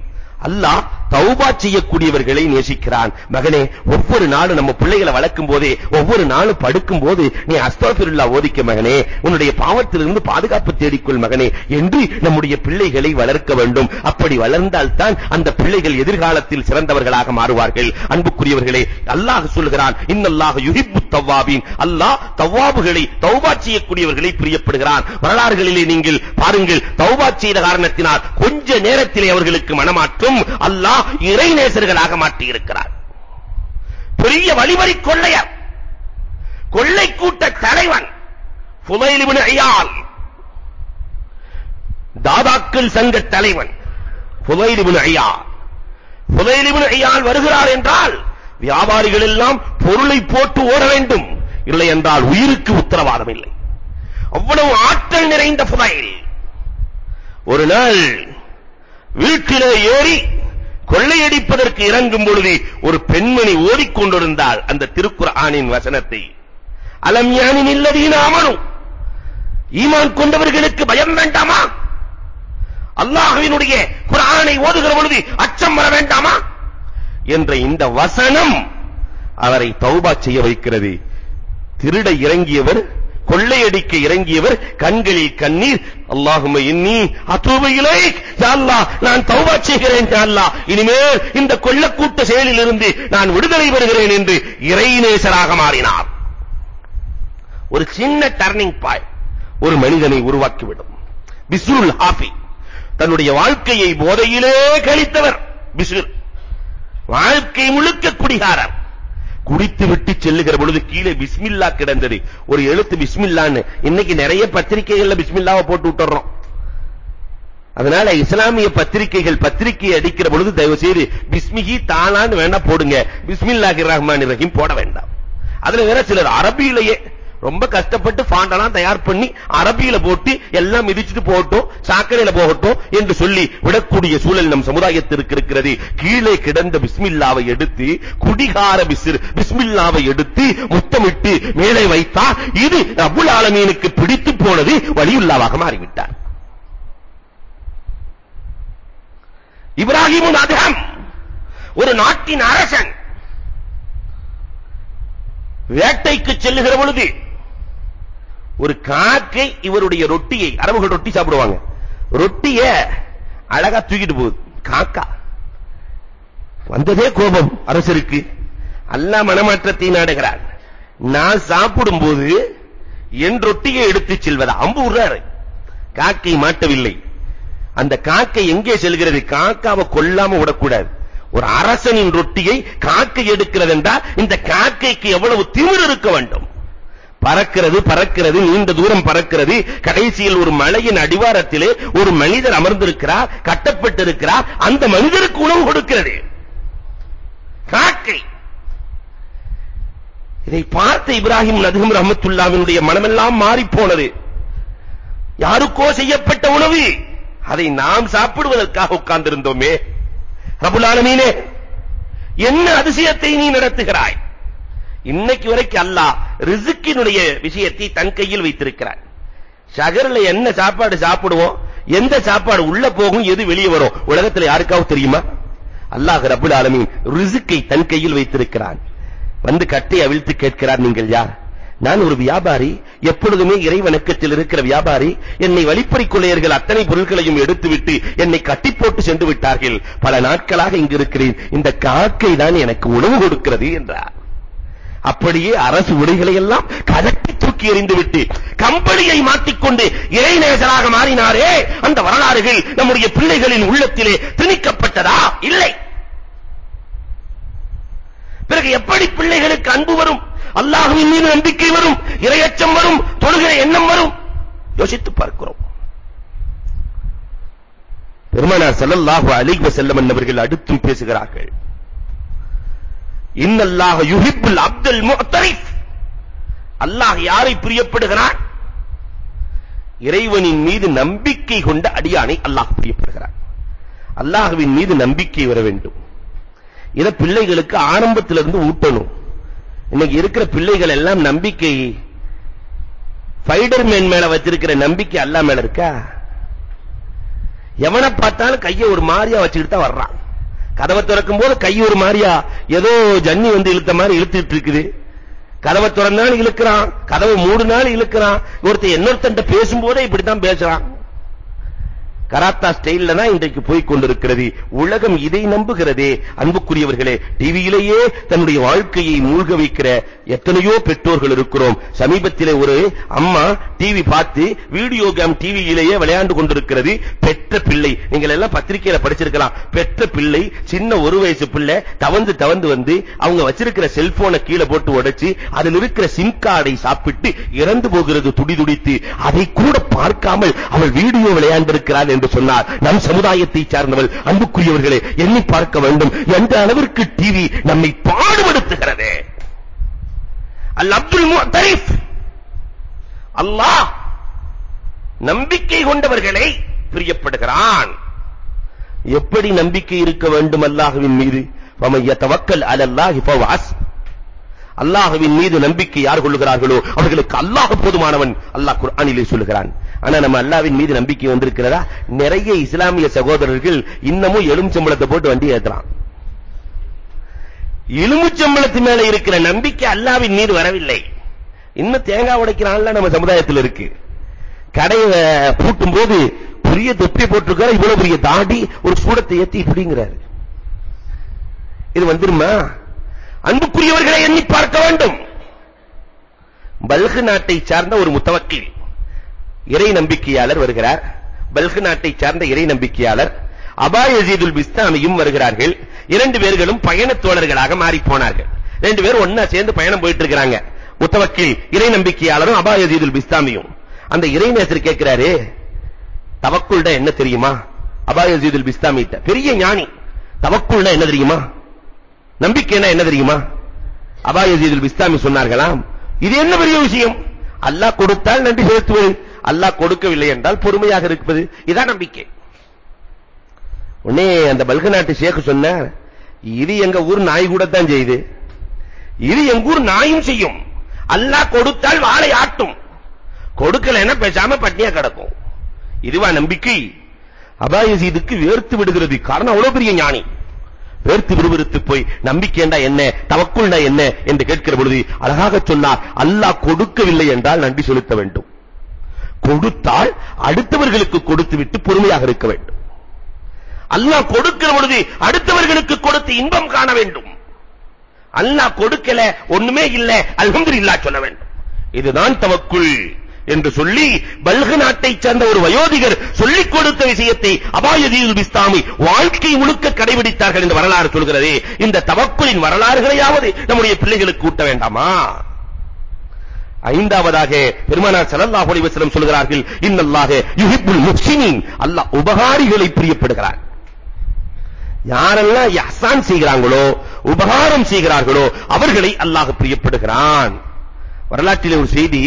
அல்லாஹ் தௌபா செய்யக்கூடியவர்களை நேசிக்கிறான். மகனே ஒவ்வொரு நாளும் நம்ம பிள்ளைகளை வளர்க்கும் போதே ஒவ்வொரு நாளும் படுக்கும் போது நீ அஸ்தக்ஃபிருல்லாஹ் ஓதிக்க மகனே. உன்னுடைய பாவத்திலிருந்து பாதுகாப்பு தேடிக்கொள் மகனே. என்று நம்முடைய பிள்ளைகளை வளர்க்க வேண்டும். அப்படி வளர்ந்தால் தான் அந்த பிள்ளைகள் எதிர்காலத்தில் சிறந்தவர்களாக மாறுவார்கள். அன்புக்குரியவர்களே அல்லாஹ் சொல்கிறான் இன்னல்லாஹ் யுஹிப்பு தவ்வாபின் அல்லாஹ் தவ்வாபுகளை தௌபா செய்யக்கூடியவர்களை பிரியப்படுகிறான். வரலாறுகளிலே நீங்கள் பாருங்கள் தௌபா செய்த காரணத்தினால் கொஞ்ச நேரத்திலே அவர்களுக்கு மனமாற்றம் அல்லாஹ் இறை நேசர்களாக மாற்றி இருக்கிறார் பெரிய வழிவரி கொள்ளையர் கொள்ளை கூட்ட தலைவன் ஃபுதைல் இப்னு ஐயால் தாதாக்கள் சங்க தலைவன் ஃபுதைல் இப்னு ஐயால். ஃபுதைல் இப்னு ஐயால் வருகிறார் என்றால் வியாபாரிகள் எல்லாம் பொருளை போட்டு ஓட வேண்டும். இல்லை என்றால் உயிருக்கு உத்தரவாதம் இல்லை. அவ்வளவு ஆற்றல் நிறைந்த ஃபுதைல். ஒரு நாள் வீட்டிலே ஏறி கொள்ளையடிப்பதற்கு இறங்கும் பொழுது ஒரு பெண்மணி ஓடிக்கொண்டிருந்தாள் அந்த திருக்குர்ஆனின் வசனத்தை. அலம் யானின் இல்லதீன அமனு ஈமான் கொண்டவர்களுக்கு பயம் வேண்டாமா? அல்லாஹ்வினுடைய குர்ஆனை ஓதுகிற பொழுது அச்சம் வர வேண்டாமா? என்ற இந்த வசனம் அவரை தௌபா செய்ய வைக்கிறது. திருட இறங்கியவர் கொள்ளையடிக்க இறங்கியவர் கண்களில் கண்ணீர். அல்லாஹும்ம இன்னி அத்தூபு இலைக். யா அல்லாஹ் நான் தௌபா செய்கிறேன் யா அல்லாஹ். இனிமேல் இந்த கொள்ளக்கூட்ட செயலிலிருந்து நான் விடுதலை பெறுகிறேன் என்று இறைநேசராக மாறினார். ஒரு சின்ன டர்னிங் பாயிண்ட் ஒரு மனிதனை உருவாக்கிவிடும். பிஸ்ருல் ஹாஃபி தன்னுடைய வாழ்க்கையை போதையிலே கழித்தவர். பிஸ்ர் வாழ்க்கை முழுக்க குடிகாரர். குடித்து விட்டு செல்லுகிற பொழுது கீழே பிஸ்மில்லா கிடந்தது. ஒரு எழுத்து பிஸ்மில்லான்னு. இன்னைக்கு நிறைய பத்திரிகைகள்ல பிஸ்மில்லாவை போட்டு விட்டுறோம் அதனால இஸ்லாமிய பத்திரிகைகள் பத்திரிகை அடிக்கிற பொழுது தயவு செய்து பிஸ்மிஹி தானான்னு வேணா போடுங்க. பிஸ்மில்லாஹி ரஹ்மான் ரஹீம் போட வேண்டாம். அதுல வேற சிலர் அரபியிலேயே ரொம்ப கஷ்டப்பட்டு ஃபாண்டெல்லாம் தயார் பண்ணி அரபியில போட்டு எல்லாம் மிதிச்சிட்டு போகட்டும் சாக்கடையில போகட்டும் என்று சொல்லி விடக்கூடிய சூழல் நம் சமுதாயத்திற்கு இருக்கிறது. கீழே கிடந்த பிஸ்மில்லாவை எடுத்து குடிகார பிஸ்ர் பிஸ்மில்லாவை எடுத்து முத்தமிட்டு மேலே வைத்தா இது அபுல் ஆலமீனுக்கு பிடித்து போனது வலியுல்லாவாக மாறிவிட்டார். இப்ராஹிமுன் அதகம் ஒரு நாட்டின் அரசன் வேட்டைக்கு செல்லுகிற பொழுது ஒரு காக்கை இவருடைய ரொட்டியை அரபுகள் ரொட்டி சாப்பிடுவாங்க. ரொட்டிய அழகா தூக்கிட்டு போகுது. காக்கா. வந்ததே கோபம் அரசருக்கு. அல்லா மனமாற்றத்தை நாடுகிறார். நான் சாப்பிடும் போது என் ரொட்டியை எடுத்து செல்வதா? அம்பு விடுறாரு காக்கை மாட்டவில்லை. அந்த காக்கை எங்கே செல்கிறது? காக்காவை கொல்லாம விடக்கூடாது. ஒரு அரசனின் ரொட்டியை காக்கை எடுக்கிறது என்றால் இந்த காக்கைக்கு எவ்வளவு திமிர் இருக்க வேண்டும்? பறக்கிறது பறக்கிறது நீண்ட தூரம் பறக்கிறது. கடைசியில் ஒரு மலையின் அடிவாரத்திலே ஒரு மனிதர் அமர்ந்திருக்கிறார் கட்டப்பட்டிருக்கிறார். அந்த மனிதருக்கு உணவு கொடுக்கிறது. காக்கை இதை பார்த்த இப்ராஹிம் நதிகம் ரஹமத்துல்லாவினுடைய மனமெல்லாம் மாறி போனது யாருக்கோ செய்யப்பட்ட உணவு. அதை நாம் சாப்பிடுவதற்காக உட்கார்ந்திருந்தோமே. ரபுல் ஆலமீனே என்ன அதிசயத்தை நீ நடத்துகிறாய்? இன்னைக்கு வரைக்கும் அல்லாஹ் ரிசுக்கினுடைய விஷயத்தை தன் கையில் வைத்திருக்கிறார். ஷகர்ல என்ன சாப்பாடு சாப்பிடுவோம் எந்த சாப்பாடு உள்ள போகும் எது வெளியே வரும் உலகத்துல யாருக்காவது தெரியுமா? அல்லாஹ் ரபுல் ஆலமீன் ரிசுக்கை தன் கையில் வைத்திருக்கிறான். வந்து கட்டை அவிழ்த்து கேட்கிறார் நீங்கள் யார்? நான் ஒரு வியாபாரி எப்பொழுதுமே இறைவணக்கத்தில் இருக்கிற வியாபாரி என்னை வழிப்பறி கொள்ளையர்கள் அத்தனை பொருட்களையும் எடுத்துவிட்டு என்னை கட்டி போட்டு சென்று விட்டார்கள். பல நாட்களாக இங்கு இருக்கிறேன் இந்த காக்கை தான் எனக்கு உணவு கொடுக்கிறது என்றார். அப்படியே அரசு உடைகளை எல்லாம் கதட்டி தூக்கி எறிந்துவிட்டு கம்பளியை மாட்டிக்கொண்டு இறைநேசராக மாறினாரே அந்த வரலாறுகள் நம்முடைய பிள்ளைகளின் உள்ளத்திலே திணிக்கப்பட்டதா? இல்லை. பிறகு எப்படி பிள்ளைகளுக்கு அன்பு வரும்? அல்லாஹ்வின் மீது நம்பிக்கை வரும்? இரையச்சம் வரும்? தொழுகிற எண்ணம் வரும்? யோசித்து பார்க்கிறோம். பெருமானார் ஸல்லல்லாஹு அலைஹி வஸல்லம் என்பவர்கள் அடுத்தும் பேசுகிறார்கள். இன்னல்லாஹ யுஹிப்புல் அப்துல் முஹ்தரிஃப் அல்லாஹ் யாரை பிரியப்படுகிறான்? இறைவனின் மீது நம்பிக்கை கொண்ட அடியானை அல்லாஹ் பிரியப்படுகிறான். அல்லாஹ்வின் மீது நம்பிக்கை வர வேண்டும். இத பிள்ளைகளுக்கு ஆரம்பத்திலிருந்து ஊட்டணும். இன்னைக்கு இருக்கிற பிள்ளைகள் எல்லாம் நம்பிக்கை ஃபைடர்மேன் மேல வச்சிருக்கிற நம்பிக்கை அல்லா மேல இருக்கா? எவனை பார்த்தாலும் கையை ஒரு மாதிரியா வச்சுக்கிட்டு தான் வர்றான். கதவை திறக்கும் போது கை ஒரு மாதிரியா ஏதோ ஜன்னி வந்து இழுத்த மாதிரி இழுத்துட்டு இருக்குது. கதவை திறந்தாலும் இழுக்கிறான் கதவை மூடுனாலும் இழுக்கிறான். ஒருத்தர் இன்னொருத்தன்ட்ட பேசும்போதே இப்படித்தான் பேசுறான். கராத்தா ஸ்டைல்ல தான் இன்றைக்கு போய் கொண்டிருக்கிறது. உலகம் இதை நம்புகிறதே. அன்புக்குரியவர்களே டிவியிலேயே தன்னுடைய வாழ்க்கையை மூழ்க வைக்கிற எத்தனையோ பெற்றோர்கள் இருக்கிறோம். சமீபத்திலே ஒரு அம்மா டிவி பார்த்து வீடியோ கேம் டிவியிலேயே விளையாண்டு கொண்டிருக்கிறது. பெற்ற பிள்ளை. நீங்கள் எல்லாம் பத்திரிகையில படிச்சிருக்கலாம். பெற்ற பிள்ளை சின்ன ஒரு வயசு பிள்ளை தவந்து தவந்து வந்து அவங்க வச்சிருக்கிற செல்போனை கீழே போட்டு உடைச்சு அதில் இருக்கிற சிம் கார்டை சாப்பிட்டு இறந்து போகிறது துடி துடித்து. அதை கூட பார்க்காமல் அவள் வீடியோ விளையாண்டிருக்கிறாள் என்று சொன்னார். நம் சமுதாயத்தை சார்ந்தவள் அன்புக்குரியவர்களே எண்ணி பார்க்க வேண்டும். எந்த அளவிற்கு டிவி நம்மை பாடுபடுத்துகிறது? அல் அப்துல் முத்தரிஃப் அல்லாஹ் நம்பிக்கை கொண்டவர்களை பிரியப்படுகிறான். எப்படி நம்பிக்கை இருக்க வேண்டும் அல்லாஹ்வின் மீது? வமைய தவக்கல் அலல்லாஹி ஃபவாஸ் அல்லாஹ்வின் மீது நம்பிக்கை யார் கொள்ளுகிறார்களோ அவர்களுக்கு அல்லாஹ் போதுமானவன் அல்லாஹ் குர்ஆனிலே சொல்கிறான் ஆனா நம்ம அல்லாஹ்வின் மீது நம்பிக்கை வந்திருக்கிறதா? நிறைய இஸ்லாமிய சகோதரர்கள் இன்னமும் எலுமிச்சம்பளத்தை போட்டு வண்டி ஏத்துறான். எலுமிச்சம்பளத்து மேல இருக்கிற நம்பிக்கை அல்லாஹ்வின் மீது வரவில்லை. இன்னும் தேங்காய் உடைக்கிறான்ல நம்ம சமுதாயத்தில் இருக்கு. கடையை பூட்டும் போது பெரிய தொப்பி போட்டிருக்காரு இவ்வளவு பெரிய தாடி ஒரு சூடத்தை ஏத்தி இப்படிங்கிறாரு. இது வந்துருமா? அன்புக்குரியவர்களை எண்ணி பார்க்க வேண்டும். பல்கு நாட்டை சார்ந்த ஒரு முத்தவக்கில் இறை நம்பிக்கையாளர் வருகிறார். பல்கு நாட்டை சார்ந்த இறை நம்பிக்கையாளர் அபா யசீதுல் பிஸ்தாமியும் வருகிறார்கள். இரண்டு பேர்களும் பயணத் தோழர்களாக மாறி போனார்கள் ரெண்டு பேரும் ஒண்ணா சேர்ந்து பயணம் போயிட்டு இருக்காங்க முத்தவக்கில் இறை நம்பிக்கையாளரும் அபா யசீதுல் பிஸ்தாமியும். அந்த இறைநேசர் கேட்கிறாரு தவக்குள்ட என்ன தெரியுமா? அபா யசீதுல் பிஸ்தாமிட்ட பெரிய ஞானி தவக்குள்ட என்ன தெரியுமா? நம்பிக்கைனா என்ன தெரியுமா? அபா யசீதுல் பிஸ்தாமி சொன்னார்களாம் இது என்ன பெரிய விஷயம்? அல்லாஹ் கொடுத்தால் நன்றி செலுத்துவது அல்லாஹ் கொடுக்கவில்லை என்றால் பொறுமையாக இருப்பது. இதான் நம்பிக்கை. உடனே அந்த பல்க நாட்டு ஷேக் சொன்னார் இது எங்க ஊர் நாய் கூட தான் செய்யுது. இது எங்க ஊர் நாயும் செய்யும். அல்லாஹ் கொடுத்தால் வாழை ஆட்டும். கொடுக்கலைன்னா பேசாம பட்டினியா கிடக்கும். இதுவா நம்பிக்கை. அபாயசீதுக்கு வேர்த்து விடுகிறது. காரணம் அவ்வளவு பெரிய ஞானி. வேர்த்து விறுவிறுத்து போய் நம்பிக்கைண்டா என்ன தவக்குள்னா என்ன என்று கேட்கிற பொழுது அழகாக சொன்னார் அல்லாஹ் கொடுக்கவில்லை என்றால் நன்றி செலுத்த வேண்டும். கொடுத்தால் அடுத்தவர்களுக்கு கொடுத்து விட்டு பொறுமையாக இருக்க வேண்டும். அல்லாஹ் கொடுக்கிற பொழுது அடுத்தவர்களுக்கு கொடுத்து இன்பம் காண வேண்டும். அல்லாஹ் கொடுக்கல ஒண்ணுமே இல்ல அல்ஹம்துலில்லாஹ் சொல்ல வேண்டும். இதுதான் தவக்குள். என்று சொல்லி பல்கு நாட்டைச் சேர்ந்த ஒரு வயோதிகர் சொல்லிக் கொடுத்த விஷயத்தை அபாயதீல் பிஸ்தாமி வாழ்க்கை முழுக்க கடைபிடித்தார்கள் என்று வரலாறு சொல்கிறது. இந்த தவக்குலின் வரலாறுகளையாவது நம்முடைய பிள்ளைகளுக்கு ஊட்ட வேண்டாமா? ஐந்தாவதாக பெருமானார் ஸல்லல்லாஹு அலைஹி வஸல்லம் சொல்கிறார்கள் இன்னல்லாஹ யுஹிப்புல் முஹ்சினீன். அல்லாஹ் உபகாரிகளை பிரியப்படுகிறார். யாரெல்லாம் இஹ்சான் செய்கிறாங்களோ உபகாரம் செய்கிறார்களோ அவர்களை அல்லாஹ் பிரியப்படுகிறான். வரலாற்றிலே ஒரு செய்தி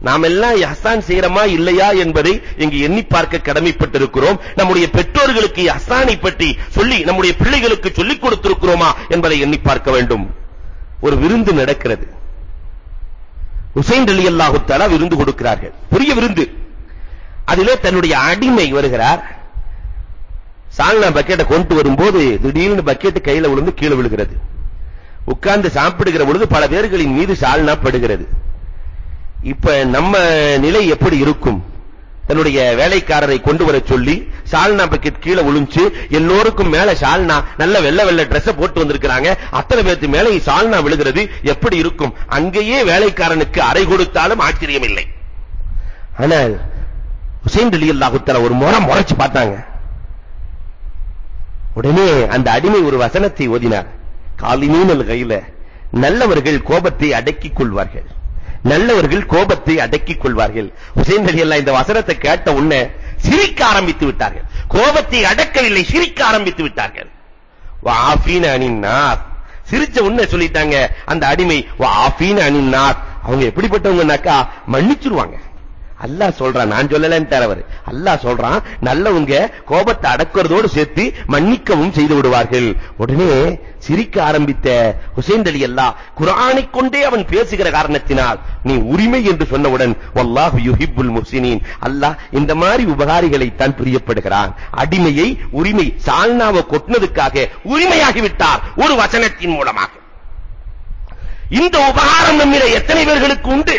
நாம் எல்லாம் இஹ்சான் செய்யறோமா இல்லையா என்பதை இங்கு எண்ணி பார்க்க கடமைப்பட்டிருக்கிறோம். நம்முடைய பெற்றோர்களுக்கு இஹ்சானை பற்றி சொல்லி நம்முடைய பிள்ளைகளுக்கு சொல்லிக் கொடுத்திருக்கிறோமா என்பதை எண்ணி பார்க்க வேண்டும். ஒரு விருந்து நடக்கிறது. ஹுசைன் ரலியல்லாஹு தஆலா விருந்து கொடுக்கிறார்கள். பெரிய விருந்து. அதிலே தன்னுடைய அடிமை வருகிறார். சால்னா பக்கெட்டை கொண்டு வரும்போது திடீர்னு பக்கெட் கையில விழுந்து கீழே விழுகிறது. உட்கார்ந்து சாப்பிடுகிற பொழுது பல பேர்களின் மீது சால்னா படுகிறது. இப்ப நம்ம நிலை எப்படி இருக்கும்? தன்னுடைய வேலைக்காரரை கொண்டு வர சொல்லி சால்னா பக்கெட் கீழே விழுந்து எல்லோருக்கும் மேல சால்னா நல்ல வெள்ள வெள்ள Dress போட்டு வந்திருக்காங்க அத்தனை பேருக்கு மேல சால்னா விழுகிறது. எப்படி இருக்கும்? அங்கேயே வேலைக்காரனுக்கு அறை கொடுத்தாலும் ஆச்சரியம் இல்லை. ஆனால் ஹுசைன் ரலியல்லாஹு தஆலா ஒரு முறை முறைச்சு பார்த்தாங்க. உடனே அந்த அடிமை ஒரு வசனத்தை ஓதினார். காலிமீனல் கையில நல்லவர்கள் கோபத்தை அடக்கிக் கொள்வார்கள். நல்லவர்கள் கோபத்தை அடக்கிக் கொள்வார்கள். ஹுசைன் ரலியல்லாஹு இந்த வசனத்தை கேட்ட உடனே சிரிக்க ஆரம்பித்து விட்டார்கள். கோபத்தை அடக்கவில்லை சிரிக்க ஆரம்பித்து விட்டார்கள். வாஃபீன அனின்னார். சிரிச்ச உடனே சொல்லிட்டாங்க அந்த அடிமை வாஃபீன அனின்னார். அவங்க எப்படிப்பட்டவங்கனாக்கா மன்னிச்சிருவாங்க. அல்லாஹ் சொல்றான் நான் சொல்லலன்ட்டார் அவர். அல்லாஹ் சொல்றான் நல்லவங்க கோபத்தை அடக்குறதோடு சேர்த்து மன்னிக்கவும் செய்து விடுவார்கள். உடனே சிரிக்க ஆரம்பித்த ஹுசைன் அலி அல்லாஹ் குர்ஆனை கொண்டே அவன் பேசுகிற காரணத்தினால் நீ உரிமை என்று சொன்னவுடன் வல்லாஹு யுஹிப்புல் முஹ்சினீன். அல்லாஹ் இந்த மாதிரி உபகாரிகளை தான் பிரியப்படுகிறான். அடிமையை உரிமை சால்னாவை கொட்டினதுக்காக உரிமையாகி விட்டார் ஒரு வசனத்தின் மூலமாக. இந்த உபகாரம் நம்மிலே எத்தனை பேர்களுக்கு உண்டு?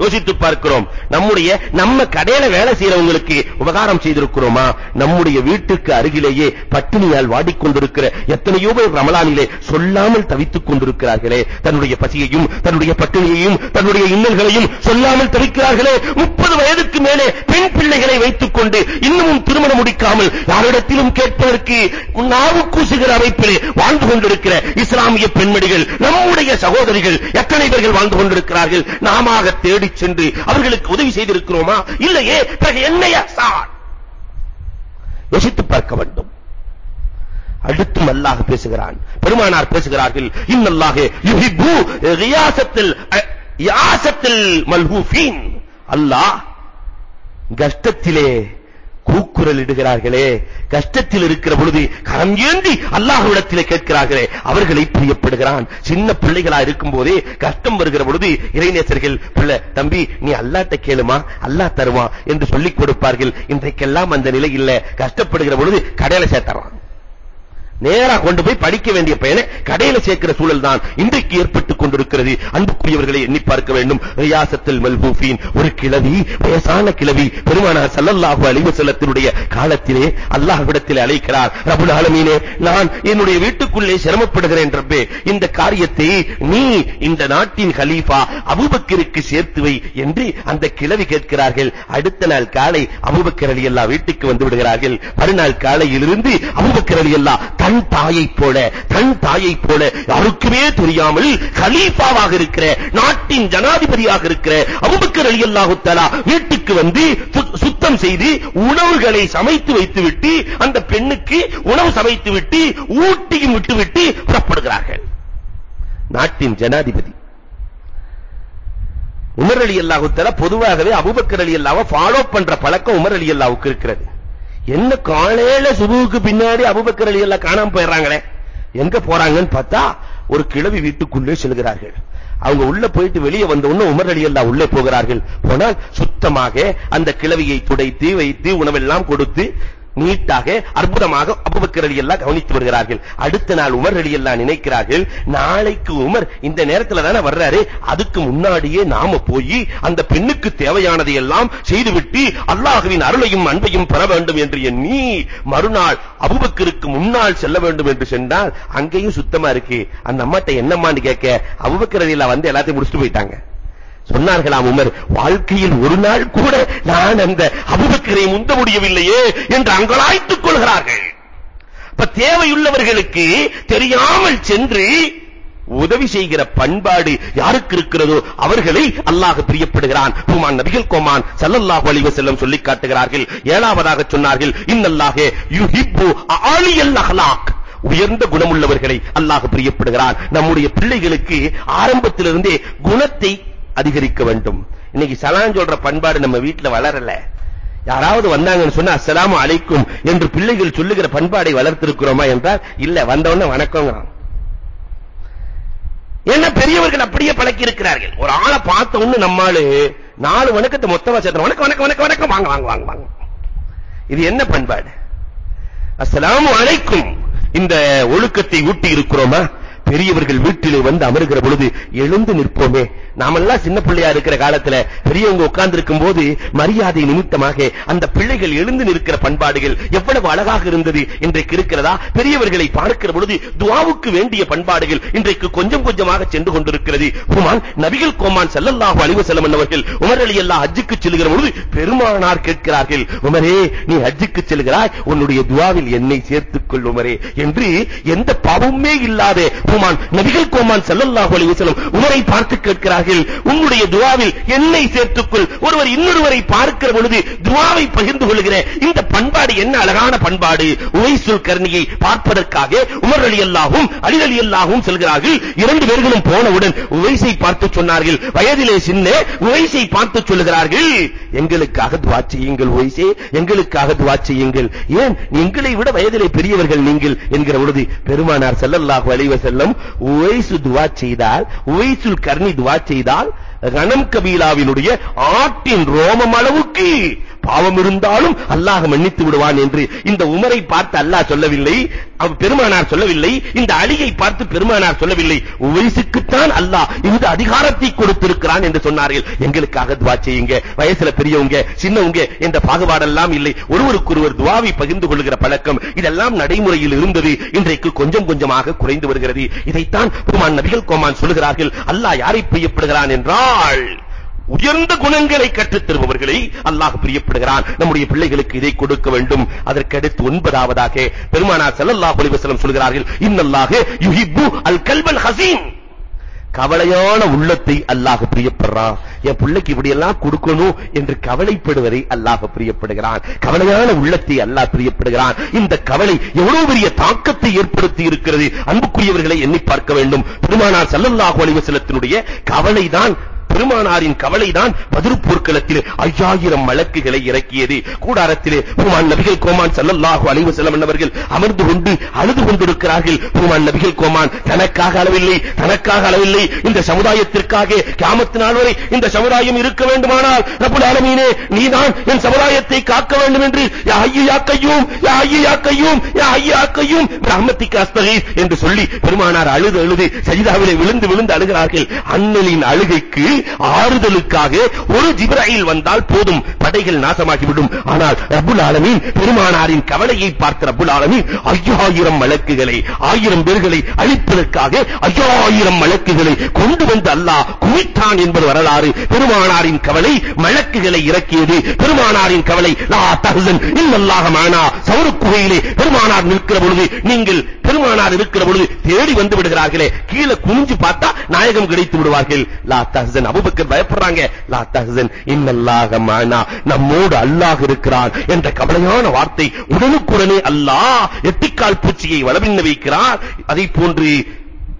யோசித்து பார்க்கிறோம். நம்முடைய நம்ம கடையில வேலை செய்யறவங்களுக்கு உபகாரம் செய்திருக்கிறோமா? நம்முடைய வீட்டுக்கு அருகிலேயே பட்டினியால் வாடிக்கொண்டிருக்கிற எத்தனையோ பேர் ரமலானிலே சொல்லாமல் தவித்துக் கொண்டிருக்கிறார்களே. தன்னுடைய பசியையும் தன்னுடைய பட்டினியையும் தன்னுடைய இன்னல்களையும் சொல்லாமல் தவிக்கிறார்களே. முப்பது வயதுக்கு மேலே பெண் பிள்ளைகளை வைத்துக் கொண்டு இன்னமும் திருமணம் முடிக்காமல் யாரிடத்திலும் கேட்பதற்கு நாவு கூசுகிற அமைப்பிலே வாழ்ந்து கொண்டிருக்கிற இஸ்லாமிய பெண்மணிகள் நம்முடைய சகோதரிகள் எத்தனை பேர்கள் வாழ்ந்து கொண்டிருக்கிறார்கள்? நாமாக தேடி தேடிச் சென்று அவர்களுக்கு உதவி செய்திருக்கிறோமா? இல்லையே பிறகு என்னைய சார்? யோசித்து பார்க்க வேண்டும். அடுத்தும் அல்லாஹ் பேசுகிறான். பெருமானார் பேசுகிறார்கள் இன்னல்லாஹ் யுஹிப்பு ரியாசத்தில் யாசத்தில் மல்ஹூஃபீன். அல்லாஹ் கஷ்டத்திலே கூக்குரல் இடுகிறார்களே கஷ்டத்தில் இருக்கிற பொழுது கரம் ஏந்தி அல்லாஹ்விடத்திலே கேட்கிறார்களே. அவர்களை பிரியப்படுகிறான். சின்ன பிள்ளைகளா இருக்கும்போதே கஷ்டம் வருகிற பொழுது இறைநேசர்கள் பிள்ளை தம்பி நீ அல்லாஹ்ட்ட கேளுமா? அல்லாஹ் தருவான் என்று சொல்லிக் கொடுப்பார்கள். இன்றைக்கெல்லாம் அந்த நிலை இல்ல. கஷ்டப்படுகிற பொழுது கடையில சேர்த்தறான் நேரா கொண்டு போய் படிக்க வேண்டிய பையனை கடையில சேர்க்கிற சூழல் தான் இன்றைக்கு ஏற்பட்டுக் கொண்டிருக்கிறது. அன்புக்குரியவர்களை எண்ணி பார்க்க வேண்டும். ரியாசத்தில் மல்பூஃபின் ஒரு கிழவி வயசான கிழவி பெருமானார் சல்லல்லாஹு அலைஹி வஸல்லத்தினுடைய காலத்திலே அல்லாஹ்விடத்தில் அழைக்கிறார். ரபுல் ஆலமீனே நான் என்னுடைய வீட்டுக்குள்ளே சிரமப்படுகிறேன் ரப்பே. இந்த காரியத்தை நீ இந்த நாட்டின் கலீஃபா அபூபக்கருக்கு சேர்த்து வை என்று அந்த கிழவி கேட்கிறார்கள். அடுத்த நாள் காலை அபூபக்கர் ரலியல்லாஹு வீட்டுக்கு வந்து விடுகிறார்கள். மறுநாள் காலையிலிருந்து அபூபக்கர் ரலியல்லாஹு தன் தாயைப் போல தன் தாயைப் போல யாருக்குமே தெரியாமல் கலீஃபாவாக இருக்கிற நாட்டின் ஜனாதிபதியாக இருக்கிற அபூபக்கர் ரலியல்லாஹு தஆலா வீட்டுக்கு வந்து சுத்தம் செய்து உணவுகளை சமைத்து வைத்துவிட்டு அந்த பெண்ணுக்கு உணவு சமைத்து விட்டு ஊட்டியும் விட்டுவிட்டு புறப்படுகிறார்கள். நாட்டின் ஜனாதிபதி. உமர் அலி அல்லாஹு தஆலா பொதுவாகவே அபூபக்கர் அலி அல்லாஹ்வை ஃபாலோ பண்ற பழக்கம் உமர் அலி அல்லாஹ்வுக்கு இருக்கிறது. என்ன காலையில சுபுவுக்கு பின்னாடி அபுபக்கர் அலி எல்லாம் காணாம போயிடுறாங்களே? எங்க போறாங்கன்னு பார்த்தா ஒரு கிழவி வீட்டுக்குள்ளே செல்கிறார்கள். அவங்க உள்ள போயிட்டு வெளியே வந்த உடனே உமர் அலி எல்லாம் உள்ளே போகிறார்கள். போனால் சுத்தமாக அந்த கிழவியை துடைத்து வைத்து உணவெல்லாம் கொடுத்து நீட்டாக அற்புதமாக அபூபக்கர் ரலியல்லாஹு கவனித்து வருகிறார்கள். அடுத்த நாள் உமர் ரலியல்லாஹு நினைக்கிறார்கள் நாளைக்கு உமர் இந்த நேரத்துல தானே வர்றாரு அதுக்கு முன்னாடியே நாம போய் அந்த பெண்ணுக்கு தேவையானதை எல்லாம் செய்துவிட்டு அல்லாஹ்வின் அருளையும் அன்பையும் பெற வேண்டும் என்று எண்ணி மறுநாள் அபூபக்கருக்கு முன்னால் செல்ல வேண்டும் என்று சென்றால் அங்கேயும் சுத்தமா இருக்கு. அந்த அம்மாட்ட என்னம்மான்னு கேட்க அபூபக்கர் ரலியல்லாஹு வந்து எல்லாத்தையும் முடிச்சுட்டு போயிட்டாங்க. சொன்னார்களாம் உமர் வாழ்க்கையில் ஒரு நாள் கூட நான் அந்த அபுபக்கரை முந்த முடியவில்லையே என்று அங்கலாய்த்துக் கொள்கிறார்கள். இப்ப தேவையுள்ளவர்களுக்கு தெரியாமல் சென்று உதவி செய்கிற பண்பாடு யாருக்கு இருக்கிறதோ அவர்களை அல்லாஹ் பிரியப்படுகிறான். ஹுமான் நபிகள் கோமான் சல்லல்லாஹு அலைஹி வஸல்லம் சொல்லி காட்டுகிறார்கள். ஏழாவதாக சொன்னார்கள் இன்னல்லாஹு யுஹிப்பு ஆலியல் அஹ்லாக். உயர்ந்த குணமுள்ளவர்களை அல்லாஹ் பிரியப்படுகிறான். நம்முடைய பிள்ளைகளுக்கு ஆரம்பத்திலிருந்தே குணத்தை அதிகரிக்க வேண்டும். இன்னைக்கு சலாம் சொல்ற பண்பாடு நம்ம வீட்டுல வளரல. யாராவது வந்தாங்கன்னு சொன்னா அஸ்ஸலாமு அலைக்கும் என்று பிள்ளைகள் சொல்லுகிற பண்பாடை வளர்த்திருக்கிறோமா என்றால் இல்ல வந்தவன வணக்கங்கிறான் என்ன பெரியவர்கள் அப்படியே பழக்கி இருக்கிறார்கள் ஒரு ஆளை பார்த்த உடனே நம்மாளு நாலு வணக்கத்தை மொத்தமா சேர்த்து வணக்கம் வணக்கம் வணக்கம் வணக்கம். வாங்க வாங்க வாங்க வாங்க. இது என்ன பண்பாடு? அஸ்ஸலாமு அலைக்கும். இந்த ஒழுக்கத்தை ஊட்டி இருக்கிறோமா பெரியவர்கள் வீட்டிலே வந்து அமருகிற பொழுது எழுந்து நிற்போமே. நாமெல்லாம் சின்ன பிள்ளையா இருக்கிற காலத்துல பெரியவங்க உட்கார்ந்து இருக்கும் போது மரியாதை நிமித்தமாக அந்த பிள்ளைகள் எழுந்து நிற்கிற பண்பாடுகள் எவ்வளவு அழகாக இருந்தது இன்றைக்கு இருக்கிறதா? பெரியவர்களை பார்க்கிற பொழுது துவாவுக்கு வேண்டிய பண்பாடுகள் இன்றைக்கு கொஞ்சம் கொஞ்சமாக சென்று கொண்டிருக்கிறது. உமான் நபிகள் கோமான் ஸல்லல்லாஹு அலைஹி வஸல்லம் அவர்கள் உமர் ரலியல்லாஹு ஹஜ்ஜுக்கு செல்கிற பொழுது பெருமானார் கேட்கிறார்கள் உமரே நீ ஹஜ்ஜுக்கு செல்கிறாய் உன்னுடைய துவாவில் என்னை சேர்த்துக் கொள் உமரே என்று எந்த பாவமே இல்லாத உமான் நபிகள் கோமான் சல்லல்லாஹு அலைஹி வஸல்லம் உமரை பார்த்து கேட்கிறார்கள். உன்னுடைய துஆவில் என்னை சேர்த்துக்கொள். ஒருவர் இன்னொருவரை பார்க்கிற பொழுது துஆவை பகிர்ந்து கொள்கிற இந்த பண்பாடு என்ன அழகான பண்பாடு? உவைசுல் கர்ணியை பார்ப்பதற்காக உமர் ரலியல்லாஹும் அலி ரலியல்லாஹும் செல்கிறார்கள். இரண்டு பேர்களும் போனவுடன் உவைசை பார்த்து சொன்னார்கள். வயதிலே சின்ன உவைசை பார்த்து சொல்லுகிறார்கள். எங்களுக்காக துஆ செய்யுங்கள் உவைசே எங்களுக்காக துஆ செய்யுங்கள். ஏன்? எங்களை விட வயதிலே பெரியவர்கள் நீங்கள் என்கிற பொழுது பெருமானார் ஸல்லல்லாஹு அலைஹி வஸல்லம் உவைசு துவா செய்தால் உவைசுல் கர்ணி துவா செய்தால் கணம் கபீலாவினுடைய ஆட்டின் ரோமம் அளவுக்கு பாவம் இருந்தாலும் அல்லாஹ் மன்னித்து விடுவான் என்று இந்த உமரை பார்த்து அல்லாஹ் சொல்லவில்லை அவ் பெருமானார் சொல்லவில்லை இந்த அலியை பார்த்து பெருமானார் சொல்லவில்லை. உவைசுக்குத்தான் அல்லாஹ் இந்த அதிகாரத்தை கொடுத்திருக்கிறான் என்று சொன்னார்கள். எங்களுக்காக துவா செய்யுங்க. வயசுல பெரியவங்க சின்னவங்க என்ற பாகுபாடெல்லாம் இல்லை. ஒருவருக்கொருவர் துவாவை பகிர்ந்து கொள்கிற பழக்கம் இதெல்லாம் நடைமுறையில் இருந்தது. இன்றைக்கு கொஞ்சம் கொஞ்சமாக குறைந்து வருகிறது. இதைத்தான் பெருமான் நபிகள் கோமான் சொல்லுகிறார்கள். அல்லாஹ் யாரை பெய்யப்படுகிறான் என்றால் உயர்ந்த குணங்களை கற்றுத் தருபவர்களை அல்லாஹ் பிரியப்படுகிறான். நம்முடைய பிள்ளைகளுக்கு இதை கொடுக்க வேண்டும். அதற்கடுத்து ஒன்பதாவதாக பெருமானார் ஸல்லல்லாஹு அலைஹி வஸல்லம் சொல்கிறார்கள் இன்னல்லாஹு யுஹிப்பு அல் கல்பல் ஹசீன். கவலையான உள்ளத்தை அல்லாஹ் பிரியப்படுறான். என் பிள்ளைக்கு இப்படி எல்லாம் கொடுக்கணும் என்று கவலைப்படுவதை அல்லாஹ் பிரியப்படுகிறான். கவலையான உள்ளத்தை அல்லாஹ் பிரியப்படுகிறான். இந்த கவலை எவ்வளவு பெரிய தாக்கத்தை ஏற்படுத்தி இருக்கிறது? அன்புக்குரியவர்களை எண்ணி பார்க்க வேண்டும். பெருமானார் ஸல்லல்லாஹு அலைஹி வஸல்லத்தினுடைய கவலைதான் பெருமானாரின் கவலைதான் பதிரு போர்க்களத்தில் ஐயாயிரம் மலக்குகளை இறக்கியது. கூடாரத்திலே ஹுமான் நபிகள் கோமான் சல்லல்லாஹு அலைஹி வஸல்லம் அவர்கள் அமர்ந்து கொண்டு அழுது கொண்டிருக்கிறார்கள். ஹுமான் நபிகள் கோமான் தனக்காக அளவில்லை தனக்காக அளவில்லை. இந்த சமுதாயத்திற்காக கியாமத் நாள் வரை இந்த சமுதாயம் இருக்க வேண்டுமானால் ரப்பல் ஆலமீனே நீதான் என் சமுதாயத்தை காக்க வேண்டும் என்று யா ஐயா யா கையூம் யா ஐயா யா கையூம் யா ஐயா யா கையூம் ரஹ்மத்திக அஸ்தகீர் என்று சொல்லி பெருமானார் அழுது அழுது சஜிதாவிலே விழுந்து விழுந்து அழுகிறார்கள். அண்ணலின் அழுகைக்கு ஆறுதலுக்காக ஒரு ஜிப்ராயில் வந்தால் போதும் படைகள் நாசமாகிவிடும். ஆனால் ரப்புல் ஆலமீன் பெருமானாரின் கவலையை பார்த்த ரப்புல் ஆலமீன் ஐயாயிரம் மலக்குகளை ஆயிரம் பேர்களை அழிப்பதற்காக ஐயாயிரம் மலக்குகளை கொண்டு வந்து அல்லாஹ் குவித்தான் என்பது வரலாறு. பெருமானாரின் கவலை மலக்குகளை இறக்கியது. பெருமானாரின் கவலை லா தஹ்சன் இன்னல்லாஹ மானா. சௌர குகையிலே பெருமானார் நிற்கிற பொழுது நீங்கள் பெருமானார் இருக்கிற பொழுது தேடி வந்து விடுகிறார்களே. கீழே குனிஞ்சு பார்த்தா நாயகம் கிடைத்து விடுவார்கள். லா தஹ்சன். அபூபக்கர் பயப்படுறாங்க. லா தஹசன் இன்னல்லாஹ மானா நம்மோடு அல்லாஹ் இருக்கிறான் என்ற கவலையான வார்த்தை உடனுக்குடனே அல்லாஹ் எட்டிக்கால் பூச்சியை வளவின்ன வைக்கிறார். அதை போன்று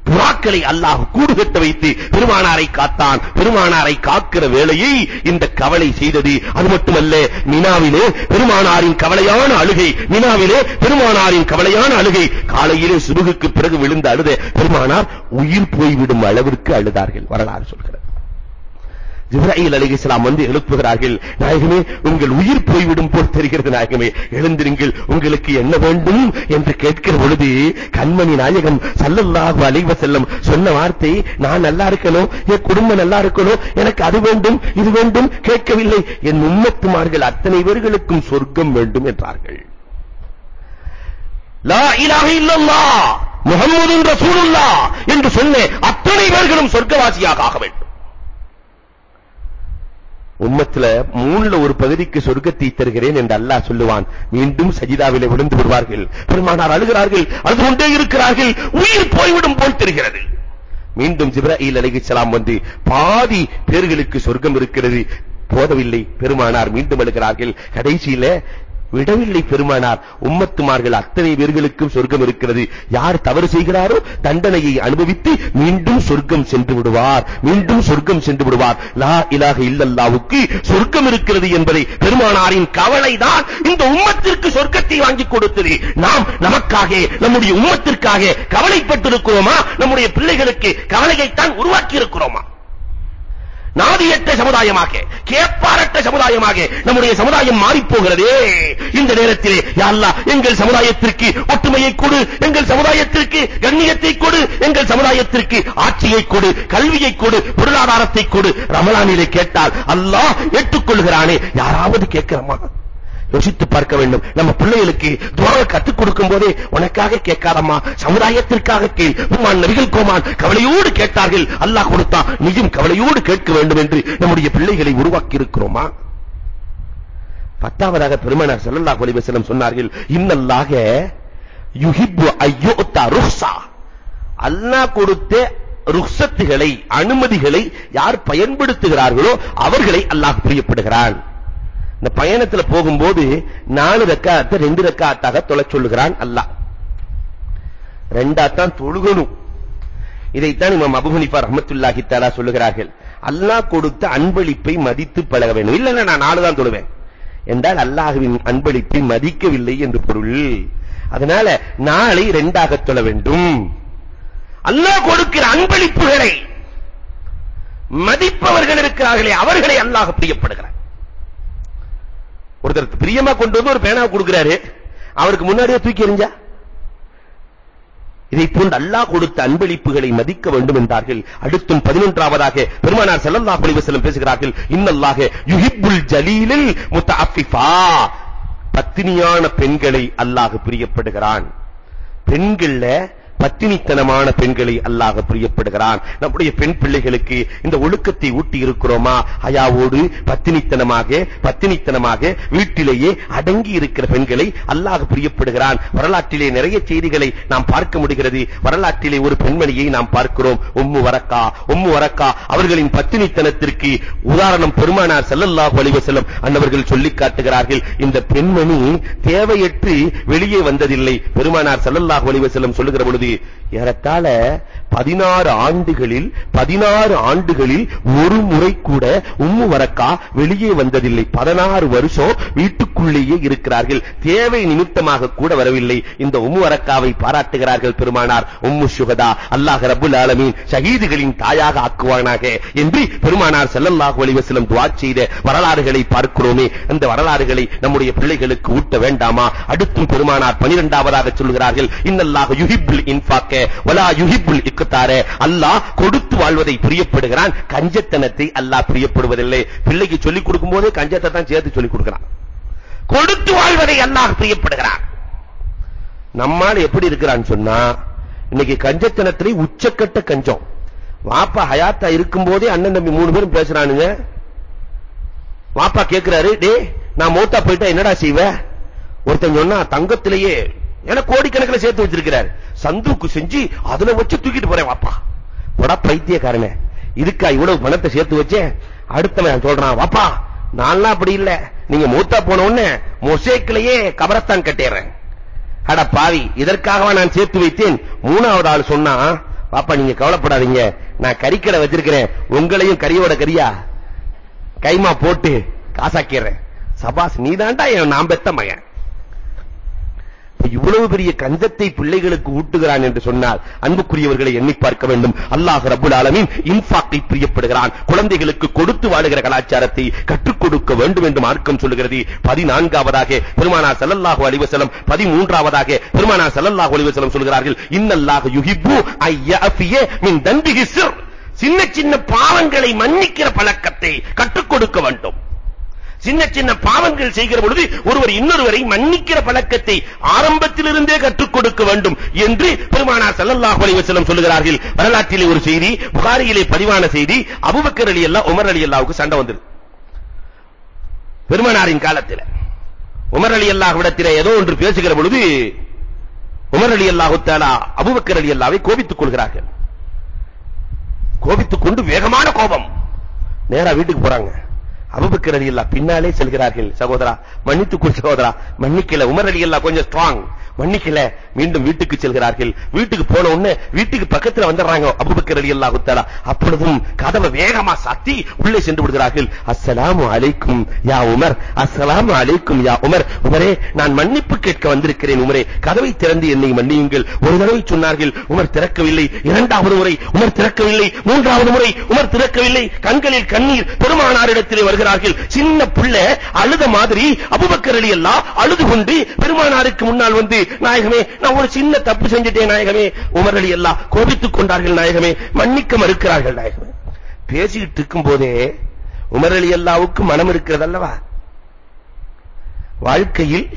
புறாக்களை அல்லாஹ் கூடு கட்ட வைத்து பெருமானாரை காத்தான். பெருமானாரை காக்கிற வேளையை இந்த கவலை செய்தது. அது மட்டுமல்ல மினாவிலே பெருமானாரின் கவலையான அழுகை மினாவிலே பெருமானாரின் கவலையான அழுகை காலையிலே சுருகுக்கு பிறகு விழுந்த அழுத பெருமானார் உயிர் போய்விடும் அளவிற்கு அழுதார்கள். வரலாறு சொல்கிறது. ஜிப்ராயில் அலைஹிஸ்ஸலாம் வந்து எழுப்புகிறார்கள். நாயகமே உங்கள் உயிர் போய்விடும் போல் தெரிகிறது நாயகமே. எழுந்திருங்கள் உங்களுக்கு என்ன வேண்டும் என்று கேட்கிற பொழுது கண்மணி நாயகம் ஸல்லல்லாஹு அலைஹி வஸல்லம் சொன்ன வார்த்தை நான் நல்லா இருக்கணும் என் குடும்பம் நல்லா இருக்கணும் எனக்கு அது வேண்டும் இது வேண்டும் கேட்கவில்லை. என் உம்மத்துமார்கள் அத்தனை பேர்களுக்கும் சொர்க்கம் வேண்டும் என்றார்கள். லா இலாஹ இல்லல்லாஹ் முஹம்மதுர் ரசூலுல்லாஹ் என்று சொன்ன அத்தனை பேர்களும் சொர்க்கவாசியாக ஆக வேண்டும். உம்மத்துல மூணுல ஒரு பகுதிக்கு சொர்க்கத்தை தருகிறேன் என்று அல்லாஹ் சொல்லுவான். மீண்டும் சஜிதாவிலே விழுந்து விடுவார்கள். பெருமானார் அழுகிறார்கள். அழுது கொண்டே இருக்கிறார்கள். உயிர் போய்விடும் போல் தெரிகிறது. மீண்டும் ஜிப்ராஹில் அலைஹிஸ்ஸலாம் வந்து பாதி பேர்களுக்கு சொர்க்கம் இருக்கிறது. போதவில்லை. பெருமானார் மீண்டும் அழுகிறார்கள். கடைசியில விடவில்லை பெருமானார். உம்மத்துமார்கள் அத்தனை பேர்களுக்கும் சொர்க்கம் இருக்கிறது. யார் தவறு செய்கிறாரோ தண்டனையை அனுபவித்து மீண்டும் சொர்க்கம் சென்று விடுவார். மீண்டும் சொர்க்கம் சென்று விடுவார். லா இலாக இல்லல்லாவுக்கு சொர்க்கம் இருக்கிறது என்பதை பெருமானாரின் கவலைதான் இந்த உம்மத்திற்கு சொர்க்கத்தை வாங்கி கொடுத்தது. நாம் நமக்காக நம்முடைய உம்மத்திற்காக கவலைப்பட்டிருக்கிறோமா? நம்முடைய பிள்ளைகளுக்கு கவலையைத்தான் உருவாக்கி இருக்கிறோமா நாதியற்ற சமுதாயமாக கேப்பாரற்ற சமுதாயமாக நம்முடைய சமுதாயம் மாறி போகிறதே இந்த நேரத்திலே யா அல்லாஹ் எங்கள் சமுதாயத்திற்கு ஒற்றுமையை கொடு எங்கள் சமுதாயத்திற்கு கண்ணியத்தை கொடு எங்கள் சமுதாயத்திற்கு ஆட்சியை கொடு கல்வியை கொடு பொருளாதாரத்தை கொடு. ரமலானிலே கேட்டால் அல்லாஹ் ஏற்றுக்கொள்கிறானே. யாராவது கேட்கிறமா? யோசித்து பார்க்க வேண்டும். நம்ம பிள்ளைகளுக்கு துவாவை கற்றுக் கொடுக்கும் போதே உனக்காக கேட்காதம்மா சமுதாயத்திற்காக கேள். உமான் நபிகள் கோமான் கவலையோடு கேட்டார்கள். அல்லாஹ் கொடுத்தா நிஜம் கவலையோடு கேட்க வேண்டும் என்று நம்முடைய பிள்ளைகளை உருவாக்கி இருக்கிறோமா பத்தாவதாக பெருமனார் ஸல்லல்லாஹு அலைஹி வஸல்லம் சொன்னார்கள் இன்னல்லாக யுஹிப்பு அய்யுத்தா ருஹ்ஸா. அல்லாஹ் கொடுத்த ருக்ஸத்துகளை அனுமதிகளை யார் பயன்படுத்துகிறார்களோ அவர்களை அல்லாஹ் பிரியப்படுகிறான். இந்த பயணத்துல போகும்போது நாலு ரெக்காத்தை ரெண்டு ரக்காத்தாக தொலை சொல்லுகிறான் அல்லாஹ். ரெண்டாத்தான் தொழுகணும். இதைத்தான் இமாம் அபு ஹனீஃபா ரஹ்மத்துல்லாஹி தஆலா சொல்லுகிறார்கள். அல்லாஹ் கொடுத்த அன்பளிப்பை மதித்து பழக வேண்டும். இல்ல நான் நாலு தான் தொழுவேன். என்றால் அல்லாஹ்வின் அன்பளிப்பை மதிக்கவில்லை என்று பொருள். அதனால நாளை ரெண்டாக தொழ வேண்டும். அல்லாஹ் கொடுக்கிற அன்பளிப்புகளை மதிப்பவர்கள் இருக்கிறார்களே அவர்களை அல்லாஹ் பிரியப்படுகிறார். ஒருத்தர் பிரியமா கொண்டு வந்து ஒரு பேனா கொடுக்கிறாரு. அவருக்கு முன்னாடியே தூக்கி எறிஞ்சா? இதை போன்று அல்லாஹ் கொடுத்த அன்பளிப்புகளை மதிக்க வேண்டும் என்றார்கள். அடுத்தும் பதினொன்றாவதாக பெருமானார் ஸல்லல்லாஹு அலைஹி வஸல்லம் பேசுகிறார்கள். இன்னல்லாஹ யுஹிப்புல் ஜலீலில் முத்தஅஃபிஃபா பத்தினியான பெண்களை அல்லாஹ் பிரியப்படுகிறான். பெண்கள்ல பத்தினித்தனமான பெண்களை அல்லாஹ் பிரியப்படுகிறான். நம்முடைய பெண் பிள்ளைகளுக்கு இந்த ஒழுக்கத்தை ஊட்டி இருக்கிறோமா? ஹயாவோடு பத்தினித்தனமாக பத்தினித்தனமாக வீட்டிலேயே அடங்கி இருக்கிற பெண்களை அல்லாஹ் பிரியப்படுகிறான். வரலாற்றிலே நிறைய செய்திகளை நாம் பார்க்க முடிகிறது. வரலாற்றிலே ஒரு பெண்மணியை நாம் பார்க்கிறோம். உம்மு வரக்கா உம்மு வரக்கா அவர்களின் பத்தினித்தனத்திற்கு உதாரணம் பெருமானார் ஸல்லல்லாஹு அலைஹி வஸல்லம் அன்னவர்கள் சொல்லிக் காட்டுகிறார்கள். இந்த பெண்மணி தேவையற்று வெளியே வந்ததில்லை. பெருமானார் ஸல்லல்லாஹு அலைஹி வஸல்லம் சொல்லுகிற பொழுது ஏறத்தாழ பதினாறு ஆண்டுகளில் பதினாறு ஆண்டுகளில் ஒரு முறை கூட உம்மு வரக்கா வெளியே வந்ததில்லை. பதினாறு வருஷம் வீட்டுக்குள்ளேயே இருக்கிறார்கள். தேவை நிமித்தமாக கூட வரவில்லை. இந்த உம்மு வரக்காவை பாராட்டுகிறார்கள் பெருமானார். உம்மு சுகதா அல்லாஹ் ரபுல் ஆலமீன் ஷஹீதுகளின் தாயாக ஆக்குவானாக என்று பெருமானார் செல்லல்லாஹு அலிவசலம் துவா செய்த வரலாறுகளை பார்க்கிறோமே. அந்த வரலாறுகளை நம்முடைய பிள்ளைகளுக்கு ஊட்ட வேண்டாமா? அடுத்தும் பெருமானார் 12வதாக சொல்கிறார்கள் இன்னல்லாக யுஹிப்புல் இன்ஃபாக்க. வலா யுஹிப்புல் இக்தார. அல்லாஹ் கொடுத்து வாழ்வதை பிரியப்படுகிறான். கஞ்சத்தனத்தை அல்லாஹ் பிரியப்படுவதில்லை. பிள்ளைக்கு சொல்லிக் கொடுக்கும்போது கஞ்சத்தை தான் சேர்த்து சொல்லிக் கொடுக்கிறான். கொடுத்து வாழ்வதை அல்லாஹ் பிரியப்படுகிறான். நம்மால் எப்படி இருக்கிறான்னு சொன்னா இன்னைக்கு கஞ்சத்தனத்திலே உச்சக்கட்ட கஞ்சம். வாப்பா ஹயாத்தா இருக்கும்போதே அண்ணன் தம்பி மூணு பேரும் பேசுறானுங்க. வாப்பா கேக்குறாரு டேய் நான் மௌத்தா போயிட்டா என்னடா செய்வ? ஒருத்தன் சொன்னா தங்கத்திலேயே ஏன்னா கோடிக்கணக்கில் சேர்த்து வச்சிருக்கிறார். சந்துக்கு செஞ்சு அதுல வச்சு தூக்கிட்டு போறேன் வாப்பா. போடா பைத்தியக்காரனே. இதுக்கா இவ்வளவு பணத்தை சேர்த்து வச்சேன்? அடுத்தவன் சொல்றான் வாப்பா நான்லாம் அப்படி இல்ல. நீங்க மூத்தா போன உடனே மொசேக்கிலேயே கபரஸ்தான் கட்டிடுறேன். அட பாவி இதற்காகவா நான் சேர்த்து வைத்தேன்? மூணாவது ஆள் சொன்னா பாப்பா நீங்க கவலைப்படாதீங்க. நான் கறிக்கடை வச்சிருக்கிறேன். உங்களையும் கறியோட கறியா? கைமா போட்டு காசாக்கிறேன் சபாஸ் நீதான்டா என் நான் பெத்த மகன். இவ்வளவு பெரிய கஞ்சத்தை பிள்ளைகளுக்கு ஊட்டுகிறான் என்று சொன்னால் அன்புக்குரியவர்களை எண்ணி பார்க்க வேண்டும். அல்லாஹ் ரப்புல் ஆலமீன் இன்ஃபாக்கை பிரியப்படுகிறான். குழந்தைகளுக்கு கொடுத்து வாழுகிற கலாச்சாரத்தை கற்றுக் கொடுக்க வேண்டும் என்று மார்க்கம் சொல்லுகிறது. 14வதாக பெருமானார் ஸல்லல்லாஹு அலைஹி வஸல்லம் 13வதாக பெருமானார் ஸல்லல்லாஹு அலைஹி வஸல்லம் சொல்கிறார்கள் இன்னல்லாஹு யுஹிப்பு ஐயஃபிய மின் தன்பிஹி சிர். சின்ன சின்ன பாவங்களை மன்னிக்கிற பழக்கத்தை கற்றுக் கொடுக்க வேண்டும். சின்ன சின்ன பாவங்கள் செய்கிற பொழுது ஒருவர் இன்னொருவரை மன்னிக்கிற பழக்கத்தை ஆரம்பத்திலிருந்தே கற்றுக் கொடுக்க வேண்டும் என்று பெருமானார் ஸல்லல்லாஹு அலைஹி வஸல்லம் சொல்கிறார்கள் வரலாற்றிலே ஒரு செய்தி புகாரியிலே பதிவான செய்தி அபூபக்கர் ரலியல்லாஹு உமர் ரலியல்லாஹுக்கு சண்டை வந்தது. பெருமானாரின் காலத்தில். உமர் ரலியல்லாஹு இடத்திலே ஏதோ ஒன்று பேசுகிற பொழுது உமர் ரலியல்லாஹு தஆலா அபூபக்கர் ரலியல்லாஹுவை கோபித்துக் கொள்கிறார்கள். கோபித்துக் கொண்டு வேகமான கோபம். நேரா வீட்டுக்கு போறாங்க. அபுபக்கர் அலி பின்னாலே செல்கிறார்கள் சகோதரா. மன்னித்துக்கொள் சகோதரா. மன்னிக்கல. உமர் அலி அல்லாஹ் கொஞ்சம் ஸ்ட்ராங் மன்னிக்கல. மீண்டும் வீட்டுக்கு செல்கிறார்கள். வீட்டுக்கு போன உடனே வீட்டுக்கு பக்கத்துல வந்துடுறாங்க. அபூபக்கர் ரலியல்லாஹு தஆலா. அப்பொழுதும் கதவை வேகமா சாத்தி உள்ளே சென்று விடுகிறார்கள். அஸ்ஸலாமு அலைக்கும் யா உமர். அஸ்ஸலாமு அலைக்கும் யா உமர். உமரே நான் மன்னிப்பு கேட்க வந்திருக்கிறேன் உமரே. கதவை திறந்து என்னை மன்னியுங்கள். ஒரு தடவை சொன்னார்கள் உமர் திறக்கவில்லை. இரண்டாவது முறை உமர் திறக்கவில்லை. மூன்றாவது முறை உமர் திறக்கவில்லை. கண்களில் கண்ணீர் பெருமானாரிடத்திலே வருகிறார்கள். சின்ன புள்ள அழுத மாதிரி அபூபக்கர் ரலியல்லாஹு அழுது கொண்டு பெருமானாருக்கு முன்னால் வந்து நாயகமே நான் ஒரு சின்ன தப்பு செஞ்சிட்டேன் நாயகமே. உமர் அலி எல்லாம் கோபித்துக் கொண்டார்கள் நாயகமே. மன்னிக்க மறுக்கிறார்கள் நாயகமே. பேசிக்கிட்டு இருக்கும் போதே உமர் அலி அல்லாவுக்கு மனம் இருக்கிறதல்லவா வாழ்க்கையில்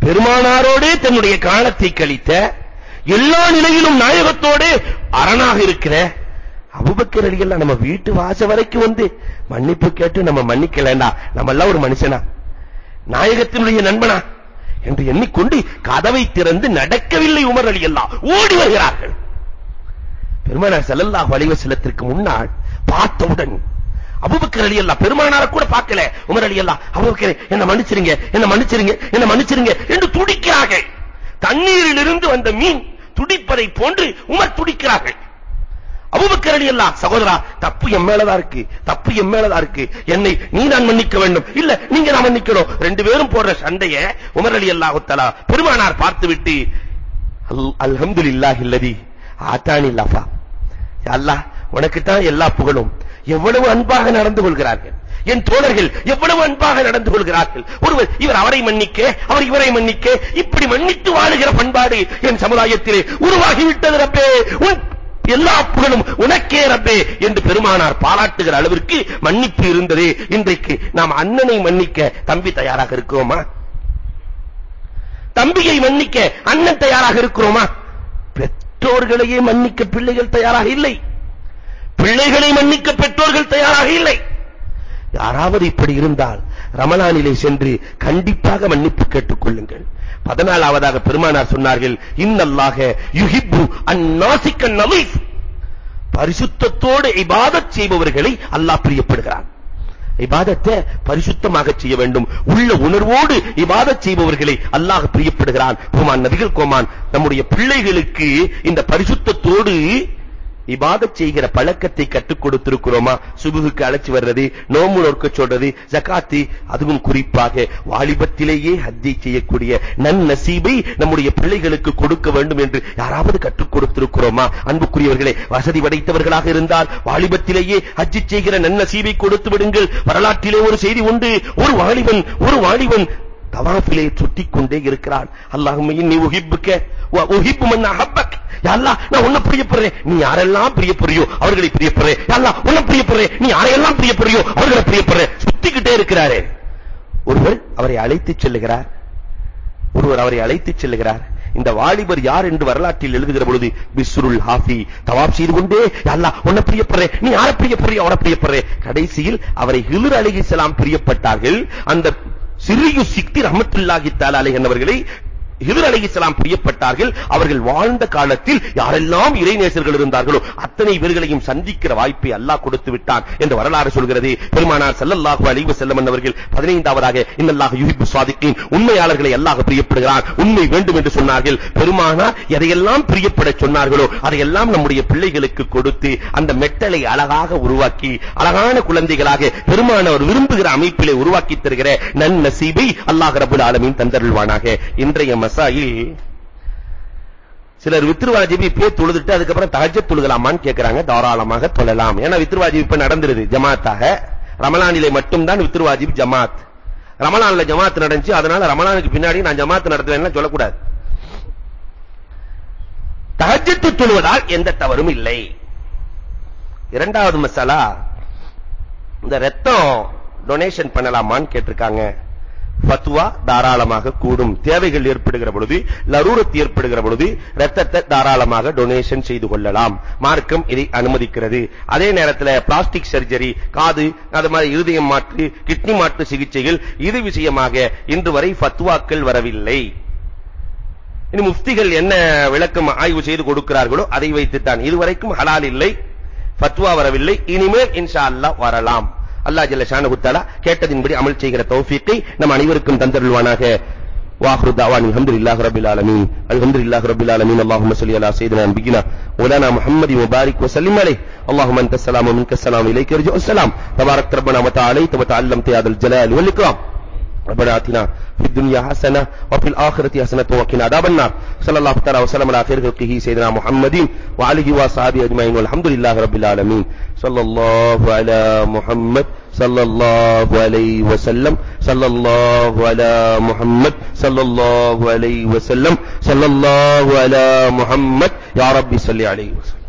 பெருமானாரோடே தன்னுடைய காலத்தை கழித்த எல்லா நிலையிலும் நாயகத்தோடு அரணாக இருக்கிற அபுபக்கர் அலிகள் நம்ம வீட்டு வாச வரைக்கும் வந்து மன்னிப்பு கேட்டு நம்ம மன்னிக்கலண்டா நம்ம எல்லாம் ஒரு மனுஷனா? நாயகத்தினுடைய நண்பனா? என்று எண்ணிக்கொண்டு கதவை திறந்து நடக்கவில்லை உமர் அலி அல்லா. ஓடி வருகிறார்கள். பெருமானார் ஸல்லல்லாஹு அலைஹி வஸல்லத்திற்கு முன்னால் பார்த்தவுடன் அபூபக்கர் அலி அல்லாஹ் பெருமானார கூட பார்க்கல. உமர் அலி அல்லாஹ் அபூபக்கர் என்ன மன்னிச்சிருங்க என்ன மன்னிச்சிருங்க என்ன மன்னிச்சிருங்க என்று துடிக்கிறார்கள். தண்ணீரிலிருந்து வந்த மீன் துடிப்பதை போன்று உமர் துடிக்கிறார்கள். அபூபக்கர் ரலியல்லாஹ் சகோதரா தப்பு என் மேலதான் இருக்கு. தப்பு என் மேலதான் இருக்கு. என்னை நீ தான் மன்னிக்க வேண்டும். இல்ல நீங்க நான் மன்னிக்கணும். ரெண்டு பேரும் போடுற சண்டைய உமர் ரலியல்லாஹு தஆலா பெருமானார் பார்த்துவிட்டு அல்ஹம்துலில்லாஹி அல்லதி ஆதானி லஃபா. அல்லாஹ் உனக்கு தான் எல்லா புகழும். எவ்வளவு அன்பாக நடந்து கொள்கிறார்கள். என் தோழர்கள் எவ்வளவு அன்பாக நடந்து கொள்கிறார்கள். ஒருவர் இவர் அவரை மன்னிக்க அவர் இவரை மன்னிக்க இப்படி மன்னித்து வாழுகிற பண்பாடு என் சமுதாயத்திலே உருவாகிவிட்டது ரப்பே. உன் எல்லா புகழும் உனக்கே ரப்பே என்று பெருமானார் பாராட்டுகிற அளவிற்கு மன்னிப்பு இருந்தது. இன்றைக்கு நாம் அண்ணனை மன்னிக்க தம்பி தயாராக இருக்கிறோமா? தம்பியை மன்னிக்க அண்ணன் தயாராக இருக்கிறோமா? பெற்றோர்களையே மன்னிக்க பிள்ளைகள் தயாராக இல்லை. பிள்ளைகளை மன்னிக்க பெற்றோர்கள் தயாராக இல்லை. யாராவது இப்படி இருந்தால் ரமலானிலே சென்று கண்டிப்பாக மன்னிப்பு கேட்டுக் கொள்ளுங்கள். பதினாலாவதாக பெருமானார் சொன்னார்கள் இன்னல்லாக யுஹிப்பு அந்நாசிக்க நமீஸ் பரிசுத்தத்தோடு இபாதத் செய்பவர்களை அல்லாஹ் பிரியப்படுகிறான். இபாதத்தை பரிசுத்தமாக செய்ய வேண்டும். உள்ள உணர்வோடு இபாதத் செய்பவர்களை அல்லாஹ் பிரியப்படுகிறான். கோமான் நபிகள் கோமான் நம்முடைய பிள்ளைகளுக்கு இந்த பரிசுத்தத்தோடு இபாதத் செய்கிற பழக்கத்தை கற்றுக் கொடுத்திருக்கிறோமா? சுபுகுக்கு அழைச்சு வர்றது நோம்பு நோக்க சொல்றது ஜகாத்தி அதுவும் குறிப்பாக வாலிபத்திலேயே ஹஜ்ஜை செய்யக்கூடிய நன்னசீபை நம்முடைய பிள்ளைகளுக்கு கொடுக்க வேண்டும் என்று யாராவது கற்றுக் கொடுத்திருக்கிறோமா? அன்புக்குரியவர்களே வசதி படைத்தவர்களாக இருந்தால் வாலிபத்திலேயே ஹஜ்ஜி செய்கிற நன் நசீபை கொடுத்து விடுங்கள். வரலாற்றிலே ஒரு செய்தி உண்டு. ஒரு வாலிபன் ஒரு வாலிபன் தவாஃபிலே சுட்டிக் கொண்டே இருக்கிறான். அல்லாஹ்மையின் நீ உஹிப்புக்க உஹிப்பு மன் அஹப்பக் யா நான் உன்னை பிரியப்படுறேன். நீ யாரெல்லாம் பிரியப்படுறியோ அவர்களை பிரியப்படுறேன். யா அல்லாஹ் உன்னை பிரியப்படுறேன். நீ யாரெல்லாம் பிரியப்படுறியோ அவர்களை பிரியப்படுறேன். சுத்திக்கிட்டே இருக்கிறாரே. ஒருவர் அவரை அழைத்து செல்லுகிறார். ஒருவர் அவரை அழைத்து செல்லுகிறார். இந்த வாலிபர் யார் என்று வரலாற்றில் எழுதுகிற பொழுது பிஸ்ருல் ஹாஃபி தவாப் செய்து கொண்டே யா அல்லாஹ் உன்னை பிரியப்படுறேன். நீ யாரை பிரியப்படுறியோ அவரை பிரியப்படுறேன். கடைசியில் அவரை ஹிலுர் அலைஹிஸ்ஸலாம் பிரியப்பட்டார்கள். அந்த சிறியு சிக்தி ரஹமத்துல்லாஹி தஆலா அலைஹி என்பவர்களை ஹிதர் அலைஹிஸ்ஸலாம் பிரியப்பட்டார்கள் அவர்கள் வாழ்ந்த காலத்தில் யாரெல்லாம் இறைநேசர்கள் இருந்தார்களோ அத்தனை பேர்களையும் சந்திக்கிற வாய்ப்பை அல்லாஹ் கொடுத்து விட்டான் என்று வரலாறு சொல்கிறது. பெருமானார் ஸல்லல்லாஹு அலைஹி வஸல்லம் அவர்கள் 15வதாக இன்னல்லாஹு யுஹிப்பு ஸாதிகீன் உண்மையாளர்களை அல்லாஹ் பிரியப்படுகிறான் உண்மை வேண்டும் என்று சொன்னார்கள். பெருமானார் எதையெல்லாம் பிரியப்பட சொன்னார்களோ அதையெல்லாம் நம்முடைய பிள்ளைகளுக்கு கொடுத்து அந்த மெட்டலை அழகாக உருவாக்கி அழகான குழந்தைகளாக பெருமானவர் விரும்புகிற அமைப்பிலே உருவாக்கி தருகிற நன் நசீபை அல்லாஹ் ரப்பல் ஆலமீன் தந்தருள்வானாக. இன்றைய மசாயில் சிலர் வித்ருவாஜிபி இப்பயே தொழுதுட்டு அதுக்கப்புறம் தஹஜ்ஜத் தொழுகலாமான்னு கேக்குறாங்க தாராளமாக தொழலாம். ஏன்னா வித்ருவாஜிபி இப்ப நடந்துருது ஜமாத்தாக. ரமலானிலே மட்டும்தான் வித்ருவாஜிபி ஜமாத். ரமலான்ல ஜமாத் நடந்துச்சு அதனால ரமலானுக்கு பின்னாடி நான் ஜமாத் நடத்துவேன்னு சொல்லக்கூடாது. தஹஜ்ஜத் தொழுவதால் எந்த தவறும் இல்லை. இரண்டாவது மசாலா இந்த ரத்தம் டொனேஷன் பண்ணலாமான்னு கேட்டிருக்காங்க. ஃபத்வா தாராளமாக கூடும். தேவைகள் ஏற்படுகிற பொழுது லரூரத் ஏற்படுகிற பொழுது ரத்தத்தை தாராளமாக டொனேஷன் செய்து கொள்ளலாம். மார்க்கம் இதை அனுமதிக்கிறது. அதே நேரத்தில் பிளாஸ்டிக் சர்ஜரி காது அது மாதிரி இருதயம் மாற்று கிட்னி மாற்று சிகிச்சைகள் இது விஷயமாக இன்று வரை ஃபத்வாக்கள் வரவில்லை. இனி முஃப்திகள் என்ன விளக்கம் ஆய்வு செய்து கொடுக்கிறார்களோ அதை வைத்துத்தான். இதுவரைக்கும் ஹலால் இல்லை ஃபத்வா வரவில்லை. இனிமேல் இன்ஷா அல்லாஹ் வரலாம். அல்லாஹ் ஜல்ல ஷானஹு தஆலா கேட்டதின்படி அமல் செய்கிற தௌஃபீக்கை நம் அனைவருக்கும் தந்தருள்வானாக واخر دعوانا الحمد لله رب العالمين الحمد لله رب العالمين اللهم صل على سيدنا نبينا مولانا محمد وبارك وسلم عليه اللهم انت السلام ومنك السلام اليك يرجع السلام تبارك ربنا وتعاليت وتعلمت يا ذا الجلال والاكرام ربنا آتنا في الدنيا حسنة وفي الآخرة حسنة وقنا عذاب النار. صلى الله تعالى وسلم على خير خلقه سيدنا محمد وعليه وصحبه أجمعين والحمد لله رب العالمين. صلى الله على محمد صلى الله عليه وسلم. صلى الله على محمد صلى الله عليه وسلم. صلى الله على محمد. يا رب صل عليه وسلم.